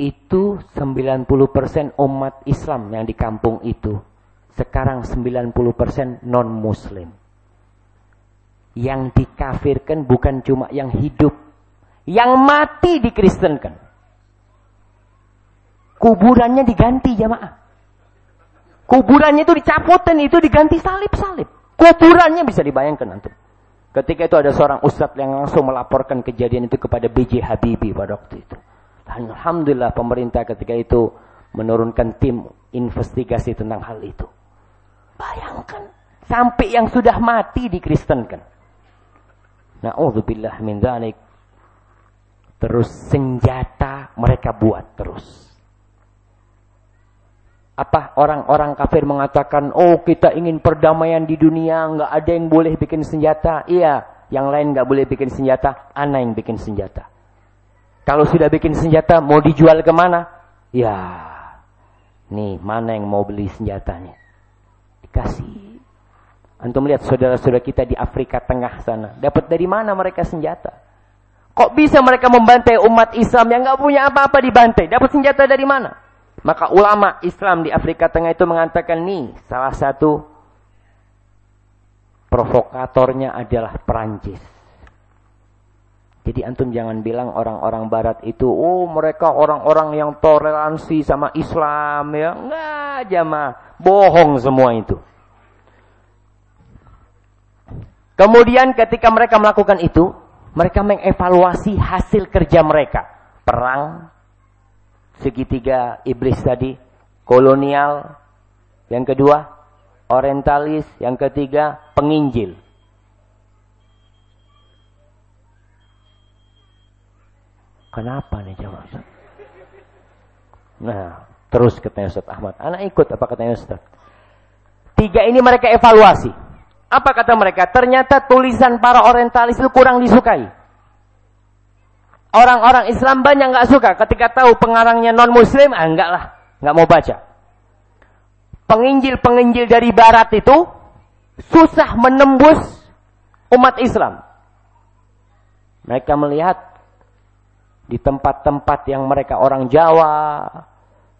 Itu 90% umat Islam yang di kampung itu. Sekarang 90% non-muslim. Yang dikafirkan bukan cuma yang hidup. Yang mati dikristenkan. Kuburannya diganti jamaah. Kuburannya itu dicaputin, itu diganti salib-salib. Kuburannya bisa dibayangkan nanti. Ketika itu ada seorang ustadz yang langsung melaporkan kejadian itu kepada B.J. Habibie pada waktu itu. Alhamdulillah pemerintah ketika itu menurunkan tim investigasi tentang hal itu. Bayangkan. Sampai yang sudah mati dikristenkan. Na'udzubillah min dhalik. Terus senjata mereka buat terus. Apa orang-orang kafir mengatakan, oh kita ingin perdamaian di dunia, nggak ada yang boleh bikin senjata. Iya, yang lain nggak boleh bikin senjata, ana yang bikin senjata. Kalau sudah bikin senjata, mau dijual ke mana? Ya, nih mana yang mau beli senjatanya? Dikasih. Antum lihat saudara-saudara kita di Afrika Tengah sana. Dapat dari mana mereka senjata? Kok bisa mereka membantai umat Islam yang nggak punya apa-apa dibantai? Dapat senjata dari mana? Maka ulama Islam di Afrika Tengah itu mengatakan nih, salah satu provokatornya adalah Perancis. Jadi antum jangan bilang orang-orang barat itu, oh mereka orang-orang yang toleransi sama Islam ya. Enggak, jamaah. Bohong semua itu. Kemudian ketika mereka melakukan itu, mereka mengevaluasi hasil kerja mereka. Perang, segitiga iblis tadi, kolonial, yang kedua orientalis, yang ketiga penginjil. Kenapa nih jawab Nah, terus katanya Ustaz Ahmad. Anak ikut apa katanya Ustaz? Tiga ini mereka evaluasi. Apa kata mereka? Ternyata tulisan para orientalis itu kurang disukai. Orang-orang Islam banyak nggak suka ketika tahu pengarangnya non Muslim, ah enggak lah, nggak mau baca. Penginjil-penginjil dari Barat itu susah menembus umat Islam. Mereka melihat di tempat-tempat yang mereka orang Jawa,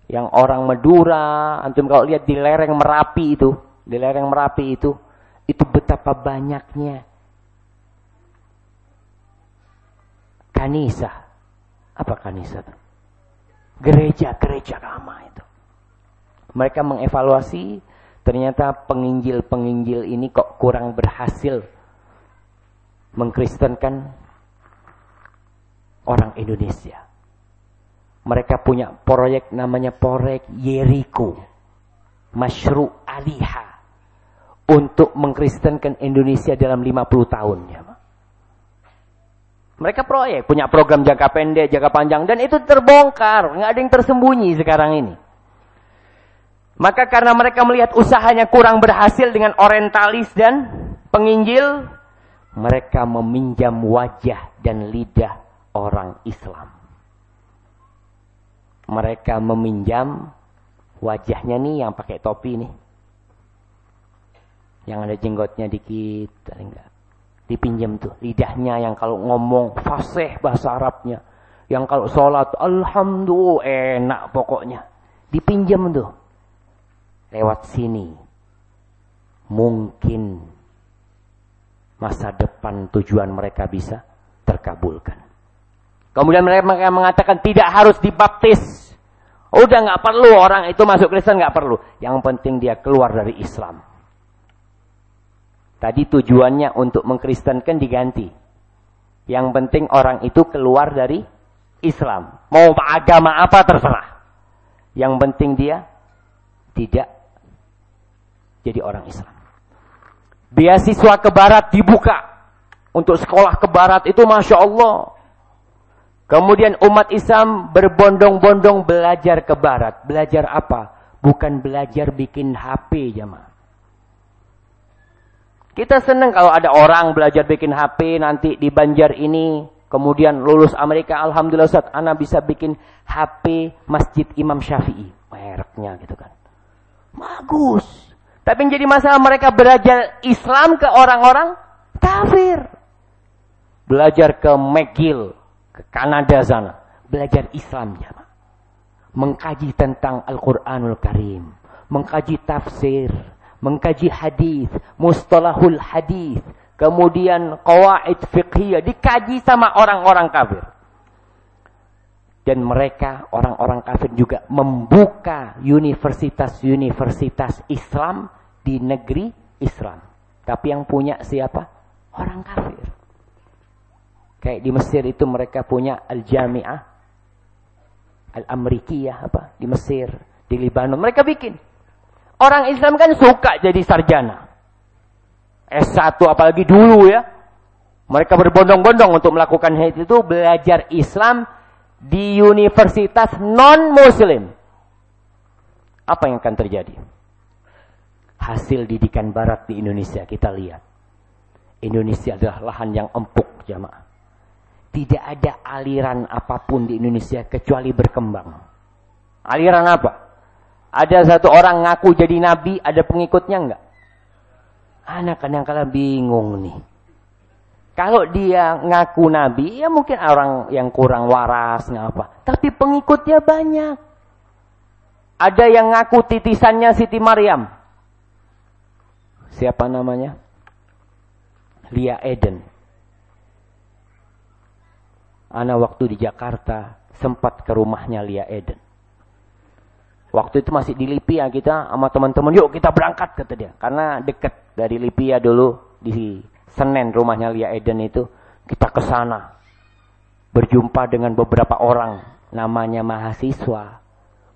yang orang Madura, antum kalau lihat di lereng Merapi itu, di lereng Merapi itu, itu betapa banyaknya kanisa. Apa kanisa itu? Gereja-gereja lama itu. Mereka mengevaluasi ternyata penginjil-penginjil ini kok kurang berhasil mengkristenkan orang Indonesia. Mereka punya proyek namanya proyek Yeriko. Masyru Aliha. Untuk mengkristenkan Indonesia dalam 50 tahun. Ya. Mereka proyek, punya program jangka pendek, jangka panjang, dan itu terbongkar, nggak ada yang tersembunyi sekarang ini. Maka karena mereka melihat usahanya kurang berhasil dengan orientalis dan penginjil, mereka meminjam wajah dan lidah orang Islam. Mereka meminjam wajahnya nih yang pakai topi nih. Yang ada jenggotnya dikit, enggak? Dipinjam tuh lidahnya yang kalau ngomong fasih bahasa Arabnya. Yang kalau sholat alhamdulillah enak pokoknya. Dipinjam tuh. Lewat sini. Mungkin masa depan tujuan mereka bisa terkabulkan. Kemudian mereka mengatakan tidak harus dibaptis udah nggak perlu orang itu masuk Kristen nggak perlu yang penting dia keluar dari Islam Tadi tujuannya untuk mengkristenkan diganti. Yang penting orang itu keluar dari Islam. Mau agama apa terserah. Yang penting dia tidak jadi orang Islam. Beasiswa ke barat dibuka. Untuk sekolah ke barat itu Masya Allah. Kemudian umat Islam berbondong-bondong belajar ke barat. Belajar apa? Bukan belajar bikin HP jamaah. Kita senang kalau ada orang belajar bikin HP nanti di Banjar ini Kemudian lulus Amerika, Alhamdulillah Ustaz, Ana bisa bikin HP Masjid Imam Syafi'i. Mereknya gitu kan. Bagus. Tapi jadi masalah mereka belajar Islam ke orang-orang kafir. Belajar ke McGill, ke Kanada sana. Belajar Islam ya, Mengkaji tentang Al-Quranul Karim. Mengkaji tafsir. Mengkaji hadis, mustalahul hadis, kemudian qawaid fiqhiyah dikaji sama orang-orang kafir. Dan mereka orang-orang kafir juga membuka universitas-universitas Islam di negeri Islam. Tapi yang punya siapa? Orang kafir. Kayak di Mesir itu mereka punya Al-Jami'ah Al-Amrikiyah apa? Di Mesir, di Libanon. Mereka bikin. Orang Islam kan suka jadi sarjana. S1 apalagi dulu ya. Mereka berbondong-bondong untuk melakukan hal itu belajar Islam di universitas non-muslim. Apa yang akan terjadi? Hasil didikan barat di Indonesia kita lihat. Indonesia adalah lahan yang empuk jamaah. Tidak ada aliran apa pun di Indonesia kecuali berkembang. Aliran apa? Ada satu orang ngaku jadi nabi, ada pengikutnya enggak? Anak kadang-kadang bingung nih. Kalau dia ngaku nabi, ya mungkin orang yang kurang waras, nggak apa. Tapi pengikutnya banyak. Ada yang ngaku titisannya Siti Maryam. Siapa namanya? Lia Eden. Ana waktu di Jakarta sempat ke rumahnya Lia Eden. Waktu itu masih di Lipia kita sama teman-teman, yuk kita berangkat kata dia. Karena deket dari Lipia dulu di Senen rumahnya Lia Eden itu. Kita ke sana. Berjumpa dengan beberapa orang namanya mahasiswa.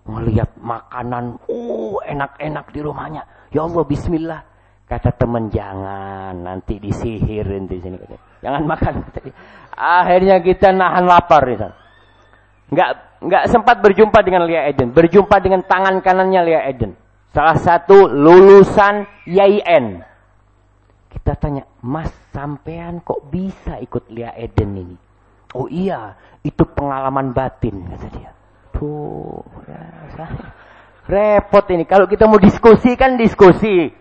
Melihat makanan, uh enak-enak di rumahnya. Ya Allah bismillah. Kata teman jangan nanti disihir di sini. Jangan makan. Akhirnya kita nahan lapar sana. Nggak, nggak sempat berjumpa dengan Lia Eden. Berjumpa dengan tangan kanannya Lia Eden. Salah satu lulusan YIN. Kita tanya, Mas sampean kok bisa ikut Lia Eden ini? Oh iya, itu pengalaman batin, kata dia. Tuh, ya, repot ini. Kalau kita mau diskusi kan diskusi.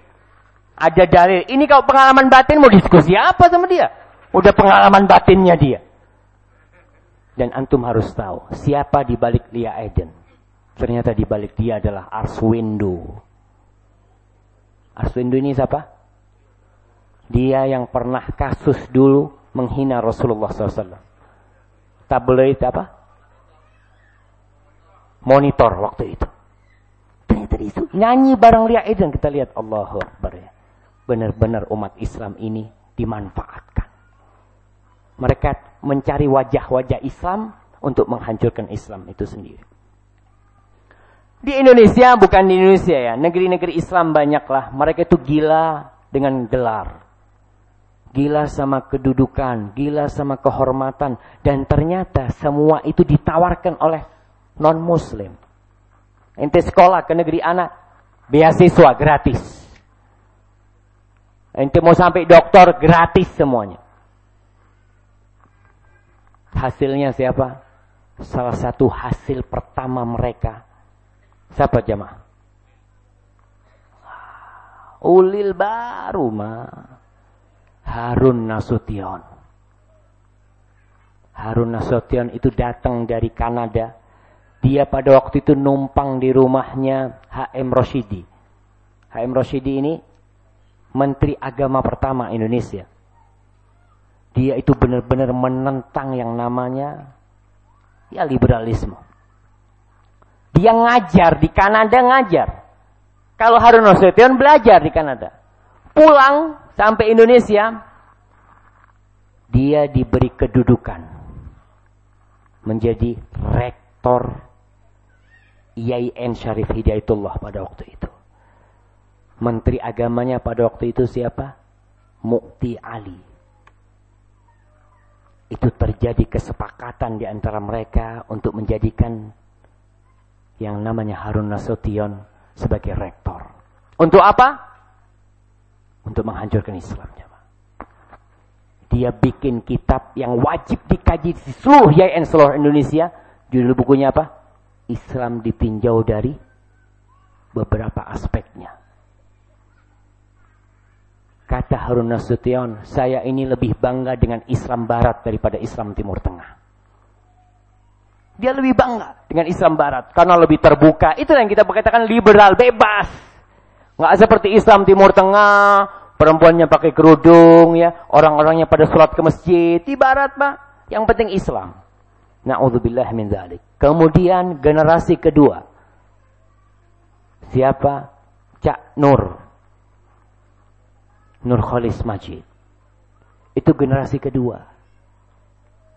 Ada dalil. Ini kalau pengalaman batin mau diskusi apa sama dia? Udah pengalaman batinnya dia. Dan antum harus tahu siapa di balik Lia Eden. Ternyata di balik dia adalah Arswindo. Arswindo ini siapa? Dia yang pernah kasus dulu menghina Rasulullah SAW. Tabloid apa? Monitor waktu itu. Ternyata itu nyanyi bareng Lia Eden. Kita lihat Allahu Akbar ya. Benar-benar umat Islam ini dimanfaatkan. Mereka mencari wajah-wajah Islam untuk menghancurkan Islam itu sendiri. Di Indonesia, bukan di Indonesia ya, negeri-negeri Islam banyaklah. Mereka itu gila dengan gelar. Gila sama kedudukan, gila sama kehormatan. Dan ternyata semua itu ditawarkan oleh non-muslim. Ente sekolah ke negeri anak, beasiswa gratis. Ente mau sampai doktor gratis semuanya. Hasilnya siapa? Salah satu hasil pertama mereka. Siapa jemaah? Ulil baru mah. Harun Nasution. Harun Nasution itu datang dari Kanada. Dia pada waktu itu numpang di rumahnya HM Roshidi. HM Roshidi ini Menteri Agama pertama Indonesia. Dia itu benar-benar menentang yang namanya ya liberalisme. Dia ngajar di Kanada ngajar. Kalau Harun Nasution belajar di Kanada. Pulang sampai Indonesia dia diberi kedudukan menjadi rektor IAIN Syarif Hidayatullah pada waktu itu. Menteri agamanya pada waktu itu siapa? Mukti Ali itu terjadi kesepakatan di antara mereka untuk menjadikan yang namanya Harun Nasution sebagai rektor. Untuk apa? Untuk menghancurkan Islam. Dia bikin kitab yang wajib dikaji di seluruh YN seluruh Indonesia. Judul bukunya apa? Islam ditinjau dari beberapa aspeknya. Kata Harun Nasution, saya ini lebih bangga dengan Islam Barat daripada Islam Timur Tengah. Dia lebih bangga dengan Islam Barat karena lebih terbuka. Itu yang kita katakan liberal, bebas. Nggak seperti Islam Timur Tengah, perempuannya pakai kerudung ya, orang-orangnya pada sholat ke masjid. Di Barat, Pak, yang penting Islam. Na'udzubillah min dzalik. Kemudian generasi kedua. Siapa? Cak Nur. Nur Khalis Majid. Itu generasi kedua.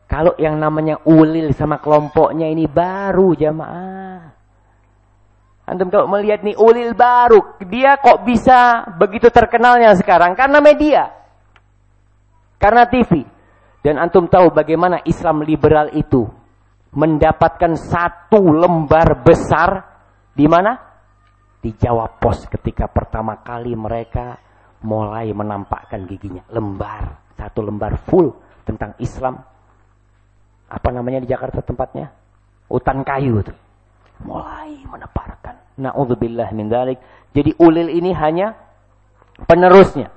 Kalau yang namanya ulil sama kelompoknya ini baru jamaah. Antum kalau melihat nih ulil baru, dia kok bisa begitu terkenalnya sekarang? Karena media. Karena TV. Dan antum tahu bagaimana Islam liberal itu mendapatkan satu lembar besar di mana? Di Jawa Pos ketika pertama kali mereka mulai menampakkan giginya. Lembar, satu lembar full tentang Islam. Apa namanya di Jakarta tempatnya? Hutan kayu itu. Mulai menebarkan. Na'udzubillah min dalik. Jadi ulil ini hanya penerusnya.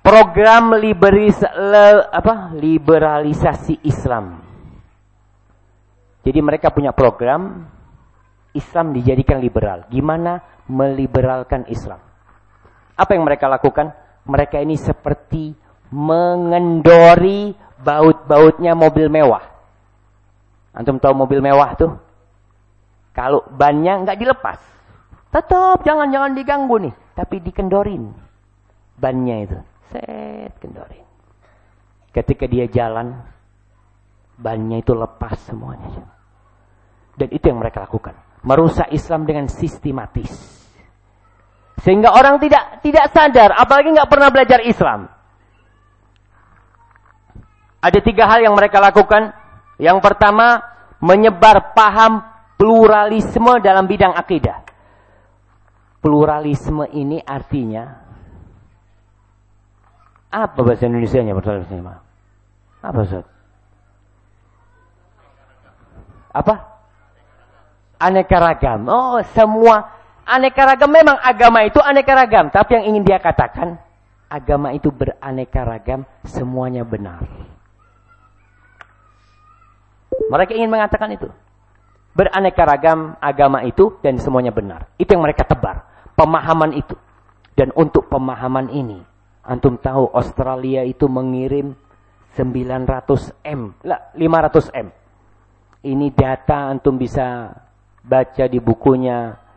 Program liberis, le, apa, liberalisasi Islam. Jadi mereka punya program Islam dijadikan liberal. Gimana meliberalkan Islam? Apa yang mereka lakukan? Mereka ini seperti mengendori baut-bautnya mobil mewah. Antum tahu mobil mewah tuh? Kalau bannya nggak dilepas. Tetap jangan-jangan diganggu nih. Tapi dikendorin. Bannya itu. Set kendorin. Ketika dia jalan. Bannya itu lepas semuanya. Dan itu yang mereka lakukan. Merusak Islam dengan sistematis. Sehingga orang tidak tidak sadar, apalagi nggak pernah belajar Islam. Ada tiga hal yang mereka lakukan. Yang pertama, menyebar paham pluralisme dalam bidang akidah. Pluralisme ini artinya apa bahasa Indonesia-nya pluralisme? Apa Ustaz? Apa? Aneka ragam. Oh, semua aneka ragam memang agama itu aneka ragam, tapi yang ingin dia katakan agama itu beraneka ragam, semuanya benar. Mereka ingin mengatakan itu. Beraneka ragam agama itu dan semuanya benar. Itu yang mereka tebar. Pemahaman itu. Dan untuk pemahaman ini, antum tahu Australia itu mengirim 900 M, lah 500 M. Ini data antum bisa baca di bukunya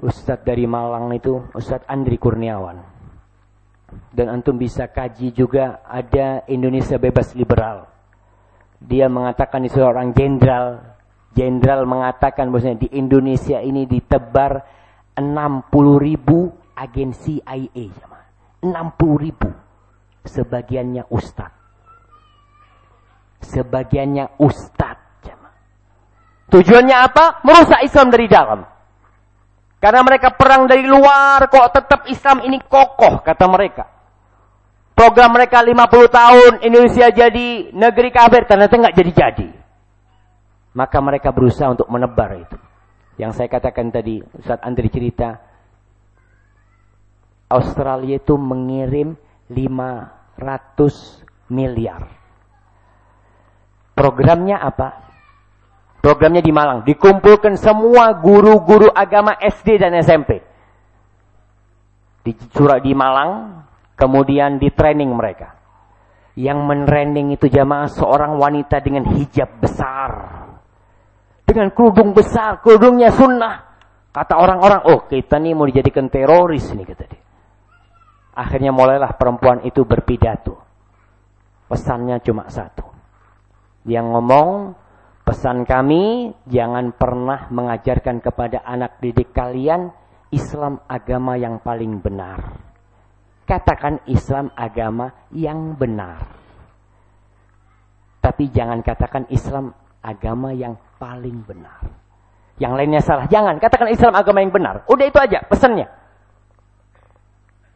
Ustadz dari Malang itu Ustadz Andri Kurniawan. Dan antum bisa kaji juga ada Indonesia bebas liberal. Dia mengatakan di seorang jenderal. Jenderal mengatakan bahwasanya di Indonesia ini ditebar 60 ribu agensi IA. 60 ribu. Sebagiannya ustadz. Sebagiannya ustadz. Tujuannya apa? Merusak Islam dari dalam. Karena mereka perang dari luar, kok tetap Islam ini kokoh, kata mereka. Program mereka 50 tahun, Indonesia jadi negeri kafir, ternyata nggak jadi-jadi. Maka mereka berusaha untuk menebar itu. Yang saya katakan tadi, Ustaz Andri cerita, Australia itu mengirim 500 miliar. Programnya apa? Programnya di Malang. Dikumpulkan semua guru-guru agama SD dan SMP. Di, surah di Malang, kemudian di training mereka. Yang mentraining itu jamaah seorang wanita dengan hijab besar. Dengan kerudung besar, kerudungnya sunnah. Kata orang-orang, oh kita nih mau dijadikan teroris nih kata dia. Akhirnya mulailah perempuan itu berpidato. Pesannya cuma satu. Yang ngomong, Pesan kami, jangan pernah mengajarkan kepada anak didik kalian Islam agama yang paling benar. Katakan Islam agama yang benar. Tapi jangan katakan Islam agama yang paling benar. Yang lainnya salah. Jangan, katakan Islam agama yang benar. Udah itu aja pesannya.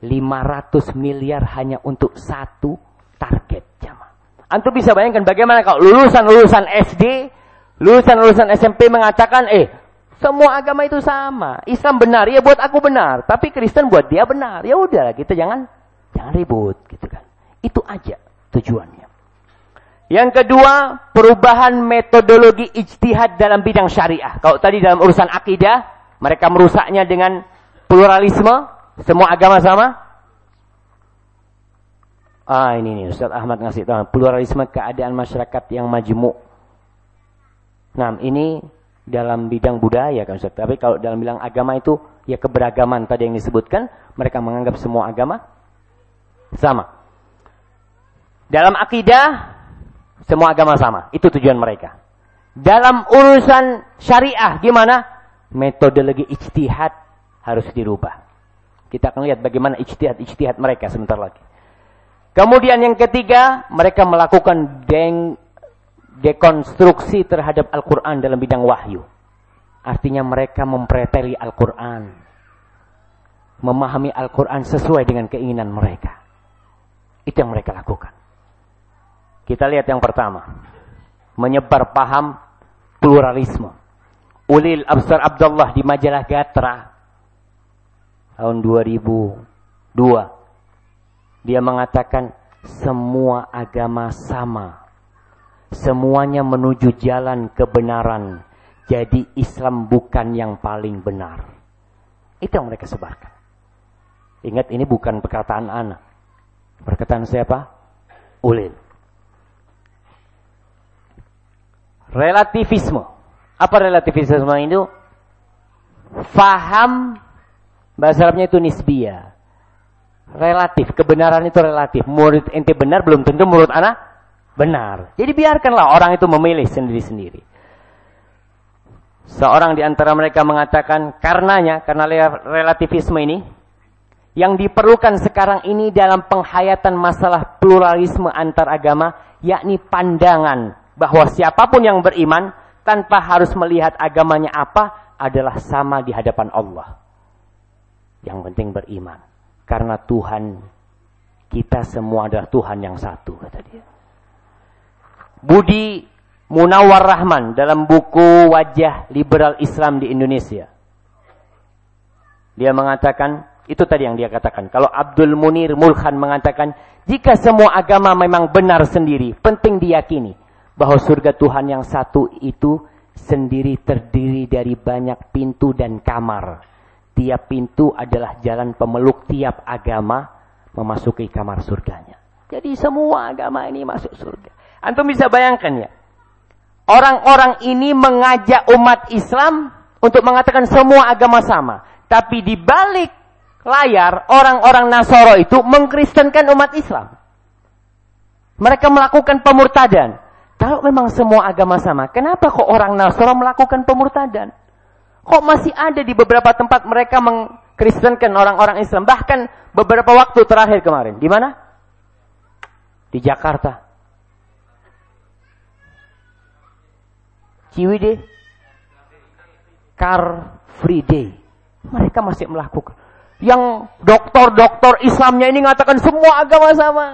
500 miliar hanya untuk satu target jamaah. Antum bisa bayangkan bagaimana kalau lulusan-lulusan SD, lulusan-lulusan SMP mengatakan, eh, semua agama itu sama. Islam benar, ya buat aku benar. Tapi Kristen buat dia benar. Ya udah, kita jangan jangan ribut gitu kan. Itu aja tujuannya. Yang kedua, perubahan metodologi ijtihad dalam bidang syariah. Kalau tadi dalam urusan akidah, mereka merusaknya dengan pluralisme, semua agama sama. Ah ini nih Ustaz Ahmad ngasih tahu pluralisme keadaan masyarakat yang majemuk. Nah, ini dalam bidang budaya kan Ustaz. Tapi kalau dalam bidang agama itu ya keberagaman tadi yang disebutkan, mereka menganggap semua agama sama. Dalam akidah semua agama sama. Itu tujuan mereka. Dalam urusan syariah gimana? Metodologi ijtihad harus dirubah. Kita akan lihat bagaimana ijtihad-ijtihad mereka sebentar lagi. Kemudian yang ketiga, mereka melakukan deng dekonstruksi terhadap Al-Quran dalam bidang wahyu. Artinya mereka mempreteli Al-Quran. Memahami Al-Quran sesuai dengan keinginan mereka. Itu yang mereka lakukan. Kita lihat yang pertama. Menyebar paham pluralisme. Ulil Absar Abdullah di majalah Gatra. Tahun 2002. Dia mengatakan semua agama sama. Semuanya menuju jalan kebenaran. Jadi Islam bukan yang paling benar. Itu yang mereka sebarkan. Ingat ini bukan perkataan anak. Perkataan siapa? Ulil. relativisme. Apa relativisme itu? Faham bahasa Arabnya itu nisbiyah. Relatif, kebenaran itu relatif. Murid ente benar belum tentu menurut anak benar. Jadi biarkanlah orang itu memilih sendiri-sendiri. Seorang di antara mereka mengatakan karenanya, karena relativisme ini, yang diperlukan sekarang ini dalam penghayatan masalah pluralisme antar agama, yakni pandangan bahwa siapa pun yang beriman tanpa harus melihat agamanya apa adalah sama di hadapan Allah. Yang penting beriman. Karena Tuhan kita semua adalah Tuhan yang satu kata dia. Budi Munawar Rahman dalam buku Wajah Liberal Islam di Indonesia. Dia mengatakan, itu tadi yang dia katakan. Kalau Abdul Munir Mulkhan mengatakan, jika semua agama memang benar sendiri, penting diyakini bahwa surga Tuhan yang satu itu sendiri terdiri dari banyak pintu dan kamar. Tiap pintu adalah jalan pemeluk tiap agama memasuki kamar surganya. Jadi semua agama ini masuk surga. Antum bisa bayangkan ya. Orang-orang ini mengajak umat Islam untuk mengatakan semua agama sama. Tapi di balik layar orang-orang Nasoro itu mengkristenkan umat Islam. Mereka melakukan pemurtadan. Kalau memang semua agama sama, kenapa kok orang Nasrani melakukan pemurtadan? Kok masih ada di beberapa tempat mereka mengkristenkan orang-orang Islam? Bahkan beberapa waktu terakhir kemarin. Di mana? Di Jakarta. Ciwide. Car Free Day. Mereka masih melakukan. Yang dokter-dokter Islamnya ini mengatakan semua agama sama.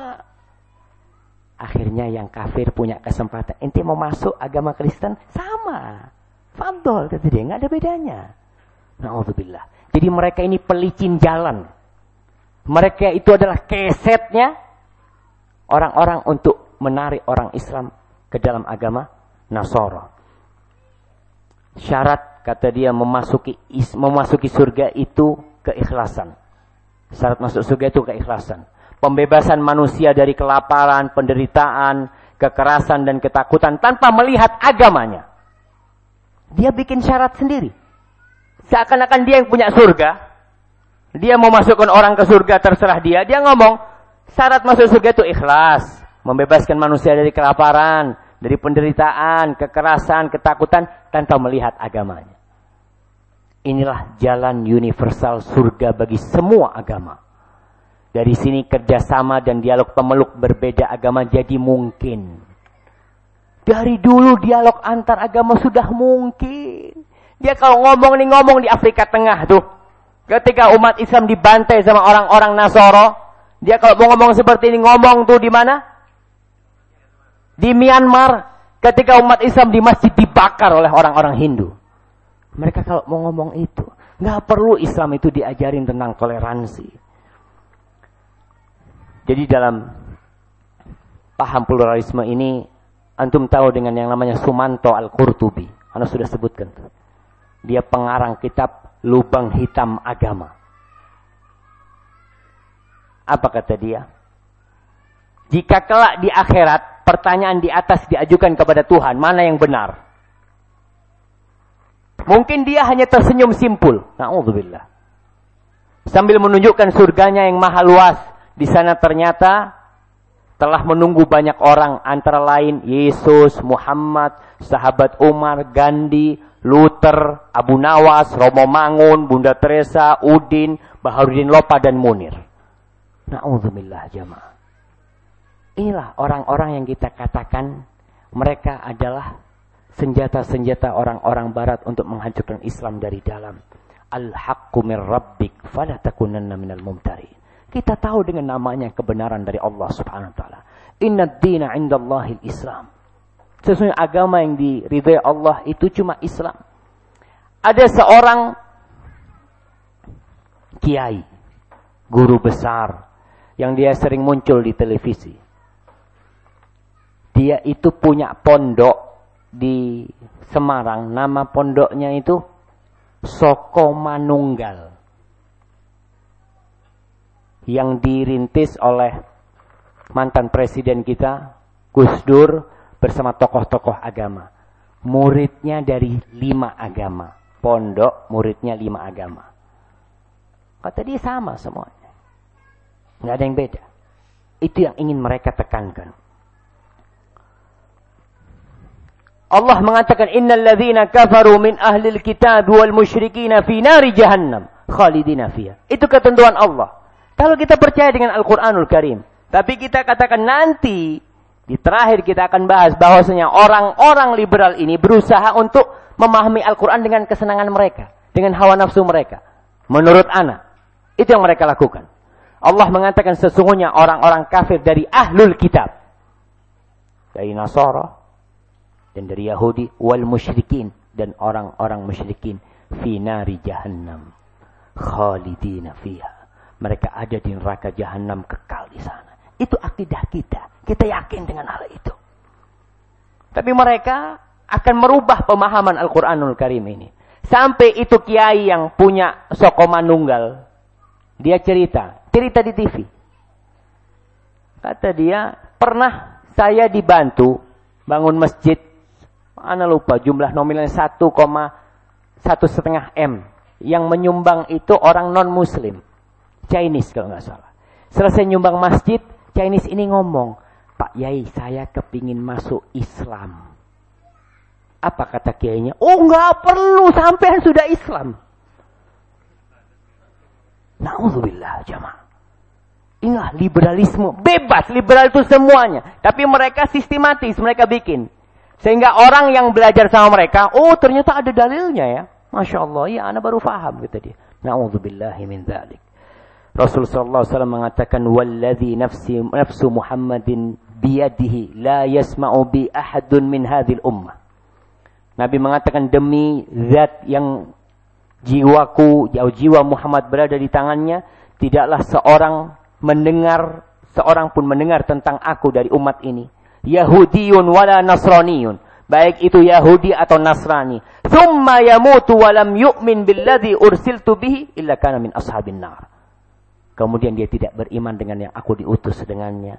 Akhirnya yang kafir punya kesempatan. Ente mau masuk agama Kristen? Sama. Fadol, kata dia. Nggak ada bedanya. Na'udzubillah. Jadi mereka ini pelicin jalan. Mereka itu adalah kesetnya orang-orang untuk menarik orang Islam ke dalam agama Nasoro. Syarat kata dia memasuki memasuki surga itu keikhlasan. Syarat masuk surga itu keikhlasan pembebasan manusia dari kelaparan, penderitaan, kekerasan dan ketakutan tanpa melihat agamanya. Dia bikin syarat sendiri. Seakan-akan dia yang punya surga. Dia mau masukkan orang ke surga terserah dia. Dia ngomong, syarat masuk surga itu ikhlas. Membebaskan manusia dari kelaparan, dari penderitaan, kekerasan, ketakutan tanpa melihat agamanya. Inilah jalan universal surga bagi semua agama. Dari sini kerjasama dan dialog pemeluk berbeda agama jadi mungkin. Dari dulu dialog antar agama sudah mungkin. Dia kalau ngomong nih ngomong di Afrika Tengah tuh. Ketika umat Islam dibantai sama orang-orang Nasoro. Dia kalau mau ngomong seperti ini ngomong tuh di mana? Di Myanmar ketika umat Islam di masjid dibakar oleh orang-orang Hindu. Mereka kalau mau ngomong itu, nggak perlu Islam itu diajarin tentang toleransi. Jadi dalam paham pluralisme ini, antum tahu dengan yang namanya Sumanto Al-Qurtubi. Anda sudah sebutkan. Dia pengarang kitab Lubang Hitam Agama. Apa kata dia? Jika kelak di akhirat, pertanyaan di atas diajukan kepada Tuhan, mana yang benar? Mungkin dia hanya tersenyum simpul. Na'udzubillah. Sambil menunjukkan surganya yang maha luas. Di sana ternyata telah menunggu banyak orang antara lain Yesus, Muhammad, sahabat Umar, Gandhi, Luther, Abu Nawas, Romo Mangun, Bunda Teresa, Udin, Baharudin Lopa dan Munir. Nauzubillah jamaah. Inilah orang-orang yang kita katakan mereka adalah senjata-senjata orang-orang barat untuk menghancurkan Islam dari dalam. Al-haqqu min rabbik fala takunanna minal mumtarin. Kita tahu dengan namanya kebenaran dari Allah Subhanahu wa taala. Inna dina indallahil Islam. Sesungguhnya agama yang diridhai Allah itu cuma Islam. Ada seorang kiai, guru besar yang dia sering muncul di televisi. Dia itu punya pondok di Semarang, nama pondoknya itu Soko Manunggal yang dirintis oleh mantan presiden kita, Gus Dur, bersama tokoh-tokoh agama. Muridnya dari lima agama. Pondok muridnya lima agama. Kata dia sama semuanya. Nggak ada yang beda. Itu yang ingin mereka tekankan. Allah mengatakan innal ladzina kafaru min ahlil kitab wal musyrikin fi nari jahannam khalidina fiha. Itu ketentuan Allah. Kalau kita percaya dengan Al-Quranul Karim. Tapi kita katakan nanti, di terakhir kita akan bahas bahwasanya orang-orang liberal ini berusaha untuk memahami Al-Quran dengan kesenangan mereka. Dengan hawa nafsu mereka. Menurut anak. Itu yang mereka lakukan. Allah mengatakan sesungguhnya orang-orang kafir dari ahlul kitab. Dari Nasara. Dan dari Yahudi. Wal musyrikin. Dan orang-orang musyrikin. Finari jahannam. Khalidina fiha mereka ada di neraka jahanam kekal di sana. Itu akidah kita. Kita yakin dengan hal itu. Tapi mereka akan merubah pemahaman Al-Quranul Karim ini. Sampai itu kiai yang punya sokoman nunggal. Dia cerita. Cerita di TV. Kata dia, pernah saya dibantu bangun masjid. Ana lupa jumlah nominalnya 1,1 setengah M. Yang menyumbang itu orang non-muslim. Chinese kalau nggak salah. Selesai nyumbang masjid, Chinese ini ngomong, Pak Yai saya kepingin masuk Islam. Apa kata kiainya? Oh nggak perlu, sampai sudah Islam. Nauzubillah jamaah. Ingat liberalisme bebas, liberal itu semuanya. Tapi mereka sistematis, mereka bikin. Sehingga orang yang belajar sama mereka, oh ternyata ada dalilnya ya. Masya Allah, ya anak baru faham kata dia. Nauzubillahi min dzalik. Rasul sallallahu alaihi wasallam mengatakan walladzi nafsi nafsu Muhammadin biyadihi la yasma'u bi ahadun min hadhil ummah. Nabi mengatakan demi zat yang jiwaku jauh jiwa Muhammad berada di tangannya tidaklah seorang mendengar seorang pun mendengar tentang aku dari umat ini. Yahudiyun wala Nasraniyun. Baik itu Yahudi atau Nasrani. Thumma yamutu walam yu'min billadhi ursiltu bihi illa kana min ashabin nar kemudian dia tidak beriman dengan yang aku diutus dengannya,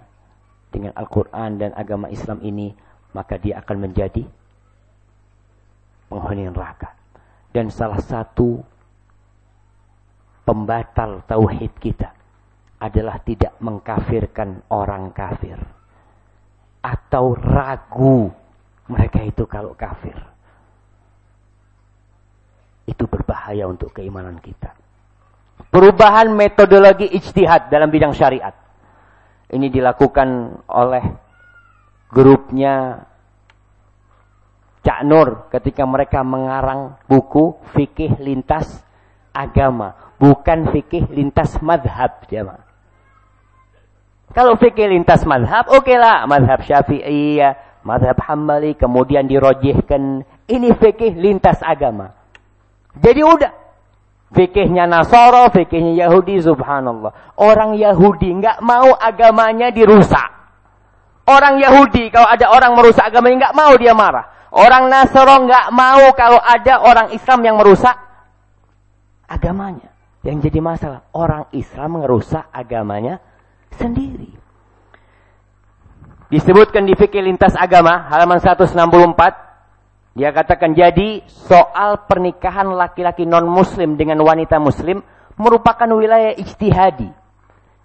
dengan Al-Quran dan agama Islam ini, maka dia akan menjadi penghuni neraka. Dan salah satu pembatal tauhid kita adalah tidak mengkafirkan orang kafir. Atau ragu mereka itu kalau kafir. Itu berbahaya untuk keimanan kita perubahan metodologi ijtihad dalam bidang syariat. Ini dilakukan oleh grupnya Cak Nur ketika mereka mengarang buku fikih lintas agama, bukan fikih lintas madhab, jemaah. Kalau fikih lintas madhab, oke okay lah. Madhab syafi'i, ya, madhab hambali, kemudian dirojihkan. Ini fikih lintas agama. Jadi udah. Fikihnya Nasoro, fikihnya Yahudi, subhanallah. Orang Yahudi nggak mau agamanya dirusak. Orang Yahudi, kalau ada orang merusak agamanya nggak mau dia marah. Orang Nasoro nggak mau kalau ada orang Islam yang merusak agamanya. Yang jadi masalah, orang Islam merusak agamanya sendiri. Disebutkan di fikih lintas agama, halaman 164, dia katakan, jadi soal pernikahan laki-laki non-muslim dengan wanita muslim merupakan wilayah ijtihadi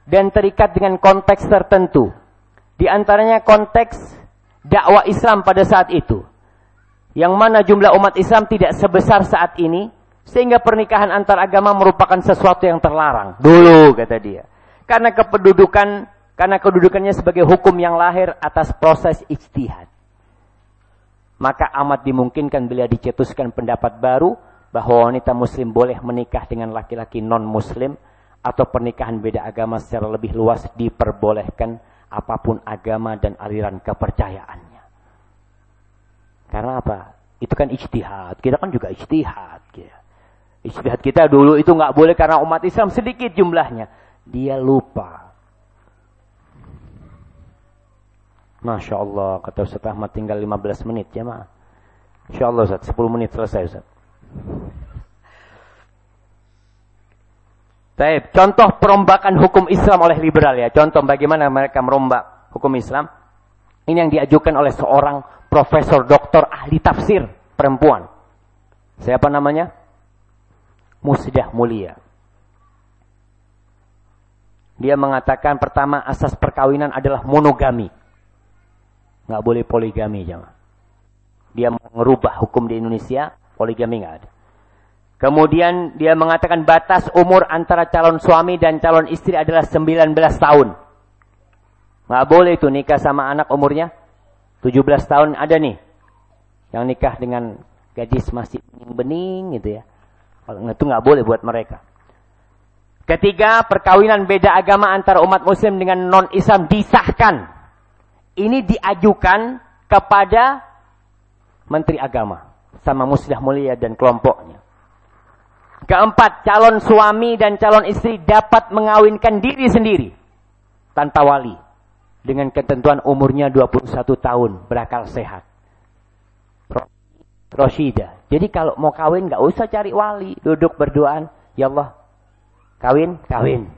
dan terikat dengan konteks tertentu. Di antaranya konteks dakwah Islam pada saat itu. Yang mana jumlah umat Islam tidak sebesar saat ini, sehingga pernikahan antar agama merupakan sesuatu yang terlarang. Dulu kata dia. Karena kependudukan karena kedudukannya sebagai hukum yang lahir atas proses ijtihad. Maka amat dimungkinkan bila dicetuskan pendapat baru bahwa wanita muslim boleh menikah dengan laki-laki non-muslim atau pernikahan beda agama secara lebih luas diperbolehkan apa pun agama dan aliran kepercayaannya. Karena apa? Itu kan ijtihad. Kita kan juga ijtihad. Gitu. Istihad kita dulu itu nggak boleh karena umat Islam sedikit jumlahnya. Dia lupa. Masya Allah, kata Ustaz Ahmad tinggal 15 menit ya ma. Insya Allah Ustaz, 10 menit selesai Ustaz. Baik, contoh perombakan hukum Islam oleh liberal ya. Contoh bagaimana mereka merombak hukum Islam. Ini yang diajukan oleh seorang profesor doktor ahli tafsir perempuan. Siapa namanya? musdah mulia. Dia mengatakan pertama asas perkawinan adalah monogami. Nggak boleh poligami jangan. Dia merubah hukum di Indonesia, poligami nggak ada. Kemudian dia mengatakan batas umur antara calon suami dan calon istri adalah 19 tahun. Nggak boleh itu nikah sama anak umurnya 17 tahun ada nih. Yang nikah dengan gadis masih bening-bening gitu ya. Itu nggak boleh buat mereka. Ketiga, perkawinan beda agama antara umat muslim dengan non-Islam disahkan. Ini diajukan kepada Menteri Agama. Sama Musliah Mulia dan kelompoknya. Keempat, calon suami dan calon istri dapat mengawinkan diri sendiri. Tanpa wali. Dengan ketentuan umurnya 21 tahun. Berakal sehat. Roshida. Jadi kalau mau kawin nggak usah cari wali, duduk berdoaan, ya Allah, kawin, kawin.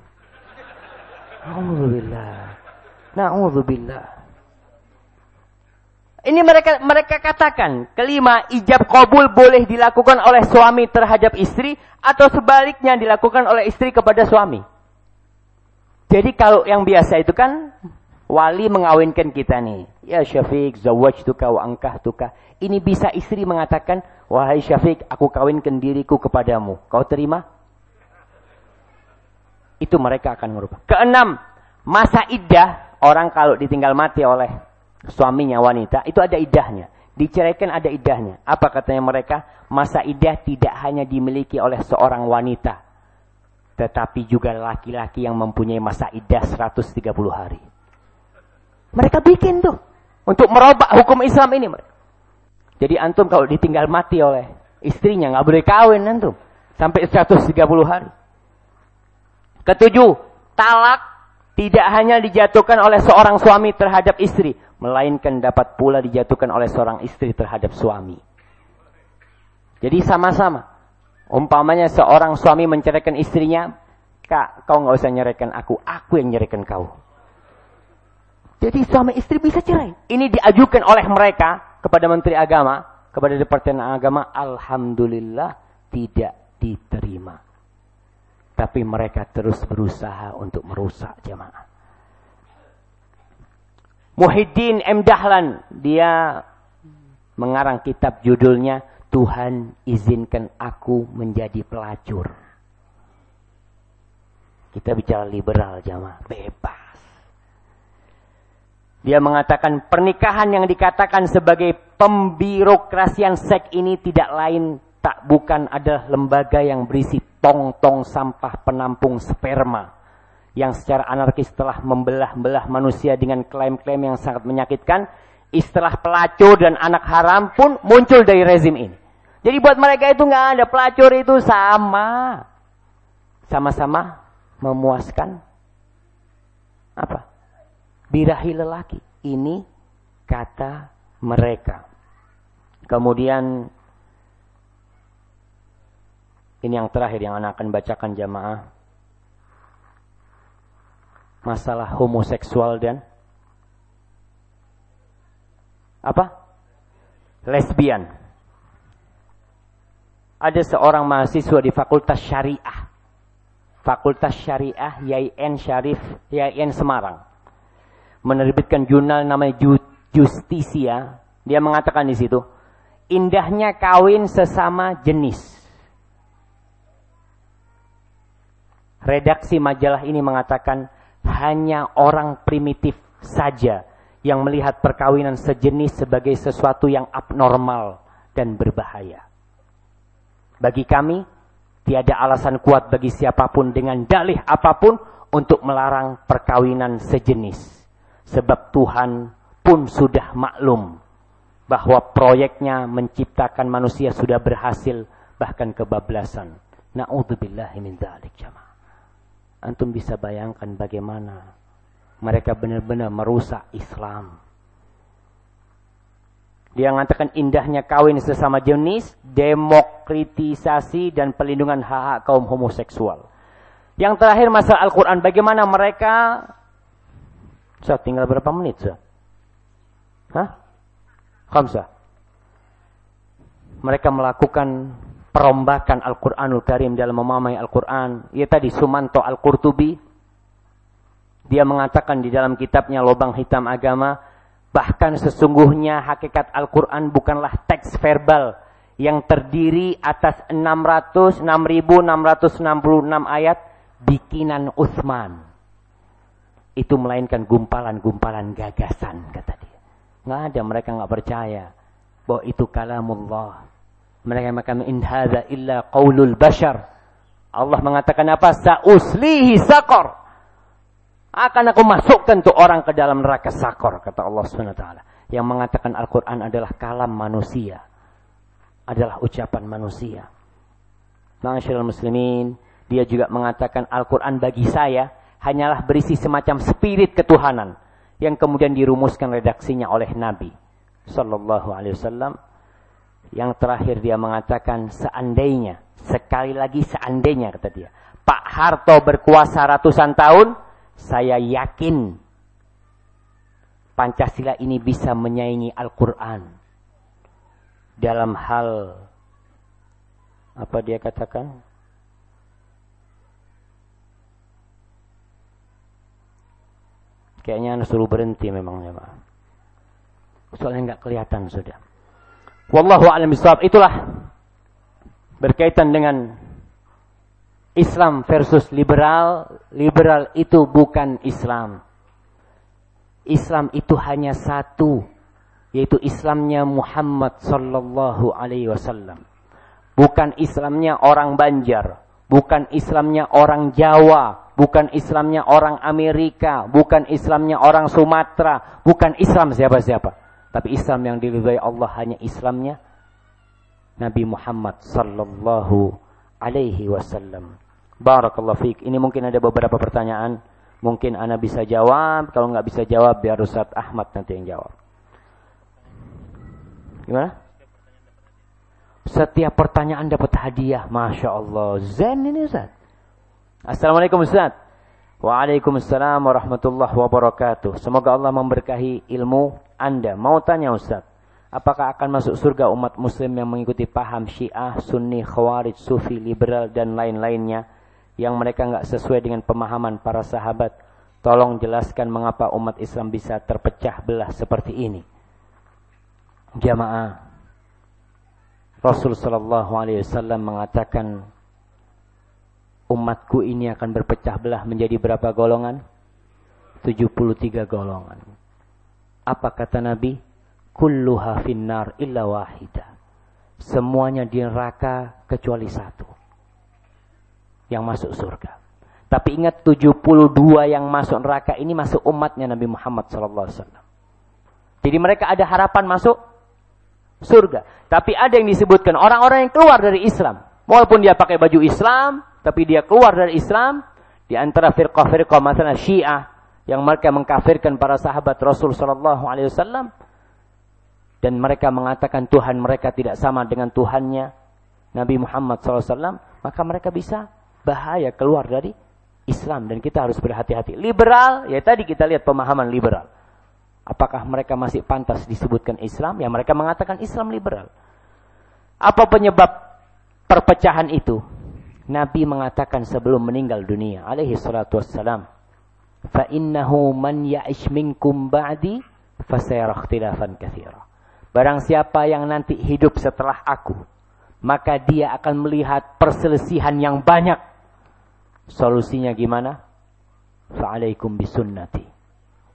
Alhamdulillah. Na'udzubillah. Ini mereka mereka katakan, kelima, ijab kabul boleh dilakukan oleh suami terhadap istri atau sebaliknya dilakukan oleh istri kepada suami. Jadi kalau yang biasa itu kan wali mengawinkan kita nih. Ya Syafiq, zawajtuka wa tuka. Ini bisa istri mengatakan, wahai Syafiq, aku kawinkan diriku kepadamu. Kau terima? Itu mereka akan merubah. Keenam, masa iddah, orang kalau ditinggal mati oleh suaminya wanita, itu ada idahnya. Diceraikan ada idahnya. Apa katanya mereka? Masa idah tidak hanya dimiliki oleh seorang wanita. Tetapi juga laki-laki yang mempunyai masa idah 130 hari. Mereka bikin tuh. Untuk merubah hukum Islam ini. Jadi antum kalau ditinggal mati oleh istrinya nggak boleh kawin antum sampai 130 hari. Ketujuh, talak tidak hanya dijatuhkan oleh seorang suami terhadap istri, melainkan dapat pula dijatuhkan oleh seorang istri terhadap suami. Jadi sama-sama. Umpamanya seorang suami menceraikan istrinya, Kak, kau nggak usah nyeraikan aku, aku yang nyeraikan kau. Jadi suami istri bisa cerai. Ini diajukan oleh mereka kepada Menteri Agama, kepada Departemen Agama, Alhamdulillah tidak diterima. Tapi mereka terus berusaha untuk merusak jemaah. Muhyiddin M. Dahlan, dia mengarang kitab judulnya Tuhan izinkan aku menjadi pelacur. Kita bicara liberal jamaah, bebas. Dia mengatakan pernikahan yang dikatakan sebagai pembirokrasian seks ini tidak lain tak bukan adalah lembaga yang berisi tong-tong sampah penampung sperma yang secara anarkis telah membelah-belah manusia dengan klaim-klaim yang sangat menyakitkan, istilah pelacur dan anak haram pun muncul dari rezim ini. Jadi buat mereka itu nggak ada pelacur itu sama, sama-sama memuaskan apa? Birahi lelaki. Ini kata mereka. Kemudian ini yang terakhir yang anak akan bacakan jamaah. Masalah homoseksual dan apa? Lesbian. Ada seorang mahasiswa di Fakultas Syariah. Fakultas Syariah YIN Syarif YIN Semarang. Menerbitkan jurnal namanya Justisia. Dia mengatakan di situ, indahnya kawin sesama jenis. Redaksi majalah ini mengatakan hanya orang primitif saja yang melihat perkawinan sejenis sebagai sesuatu yang abnormal dan berbahaya. Bagi kami, tiada alasan kuat bagi siapa pun dengan dalih apa pun untuk melarang perkawinan sejenis. Sebab Tuhan pun sudah maklum bahwa proyeknya menciptakan manusia sudah berhasil bahkan kebablasan. Na'udzubillahi jamaah. Antum bisa bayangkan bagaimana mereka benar-benar merusak Islam. Dia mengatakan indahnya kawin sesama jenis, demokratisasi dan pelindungan hak-hak kaum homoseksual. Yang terakhir masalah Al-Quran. Bagaimana mereka... Saya tinggal berapa menit, sah? Hah? Khamsah. Mereka melakukan perombakan Al-Quranul Karim dalam memamai Al-Quran. Ya tadi Sumanto Al-Qurtubi dia mengatakan di dalam kitabnya Lobang Hitam Agama, bahkan sesungguhnya hakikat Al-Quran bukanlah teks verbal yang terdiri atas 600, 6.666 ayat bikinan Utsman. Itu melainkan gumpalan-gumpalan gagasan, kata dia. Nggak ada, mereka nggak percaya bahwa itu kalamullah. Mereka mengatakan in hadza illa qaulul bashar. Allah mengatakan apa? Sa'uslihi saqar akan aku masukkan tuh orang ke dalam neraka sakor kata Allah SWT yang mengatakan Al-Qur'an adalah kalam manusia adalah ucapan manusia Masyaallah muslimin dia juga mengatakan Al-Qur'an bagi saya hanyalah berisi semacam spirit ketuhanan yang kemudian dirumuskan redaksinya oleh Nabi sallallahu alaihi wasallam yang terakhir dia mengatakan seandainya sekali lagi seandainya kata dia Pak Harto berkuasa ratusan tahun saya yakin Pancasila ini bisa menyaingi Al-Quran dalam hal apa dia katakan? Kayaknya suruh berhenti memang ya Pak. Soalnya nggak kelihatan sudah. Wallahu a'lam Itulah berkaitan dengan Islam versus liberal, liberal itu bukan Islam. Islam itu hanya satu, yaitu Islamnya Muhammad sallallahu alaihi wasallam. Bukan Islamnya orang Banjar, bukan Islamnya orang Jawa, bukan Islamnya orang Amerika, bukan Islamnya orang Sumatera, bukan Islam siapa-siapa. Tapi Islam yang diridhai Allah hanya Islamnya Nabi Muhammad sallallahu alaihi wasallam. Barakallahu fiik. Ini mungkin ada beberapa pertanyaan. Mungkin Anda bisa jawab. Kalau nggak bisa jawab, biar Ustaz Ahmad nanti yang jawab. Gimana? Setiap pertanyaan dapat hadiah. Masya Allah. Zen ini Ustaz. Assalamualaikum Ustaz. Waalaikumsalam warahmatullahi wabarakatuh. Semoga Allah memberkahi ilmu Anda. Mau tanya Ustaz. Apakah akan masuk surga umat muslim yang mengikuti paham syiah, sunni, khawarij, sufi, liberal, dan lain-lainnya yang mereka nggak sesuai dengan pemahaman para sahabat? Tolong jelaskan mengapa umat Islam bisa terpecah belah seperti ini. Jamaah. Rasul sallallahu alaihi wasallam mengatakan umatku ini akan berpecah belah menjadi berapa golongan? 73 golongan. Apa kata Nabi? kulluha finnar illa wahida. Semuanya di neraka kecuali satu. Yang masuk surga. Tapi ingat 72 yang masuk neraka ini masuk umatnya Nabi Muhammad SAW. Jadi mereka ada harapan masuk surga. Tapi ada yang disebutkan orang-orang yang keluar dari Islam. Walaupun dia pakai baju Islam, tapi dia keluar dari Islam. Di antara firqah-firqah masalah syiah. Yang mereka mengkafirkan para sahabat Rasul SAW. Dan mereka mengatakan Tuhan mereka tidak sama dengan Tuhannya. Nabi Muhammad SAW. Maka mereka bisa bahaya keluar dari Islam dan kita harus berhati-hati. Liberal, ya tadi kita lihat pemahaman liberal. Apakah mereka masih pantas disebutkan Islam? Ya mereka mengatakan Islam liberal. Apa penyebab perpecahan itu? Nabi mengatakan sebelum meninggal dunia, alaihi salatu wassalam, "Fa innahu man ya'ish minkum ba'di fasayara ikhtilafan katsira." Barang siapa yang nanti hidup setelah aku, maka dia akan melihat perselisihan yang banyak Solusinya gimana? Fa'alaikum bisunnati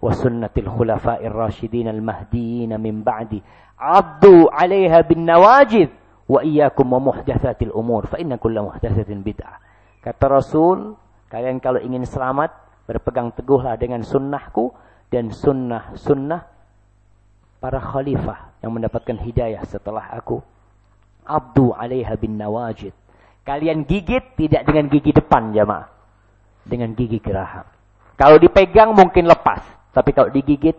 wa sunnatil khulafa'ir rasyidin al-mahdiyyin min ba'di. Addu 'alaiha bin nawajid wa iyyakum wa muhdatsatil umur fa inna kulla muhdatsatin bid'ah. Kata Rasul, kalian kalau ingin selamat berpegang teguhlah dengan sunnahku dan sunnah-sunnah para khalifah yang mendapatkan hidayah setelah aku. Abdu 'alaiha bin nawajid Kalian gigit tidak dengan gigi depan jamaah. Dengan gigi geraham. Kalau dipegang mungkin lepas. Tapi kalau digigit,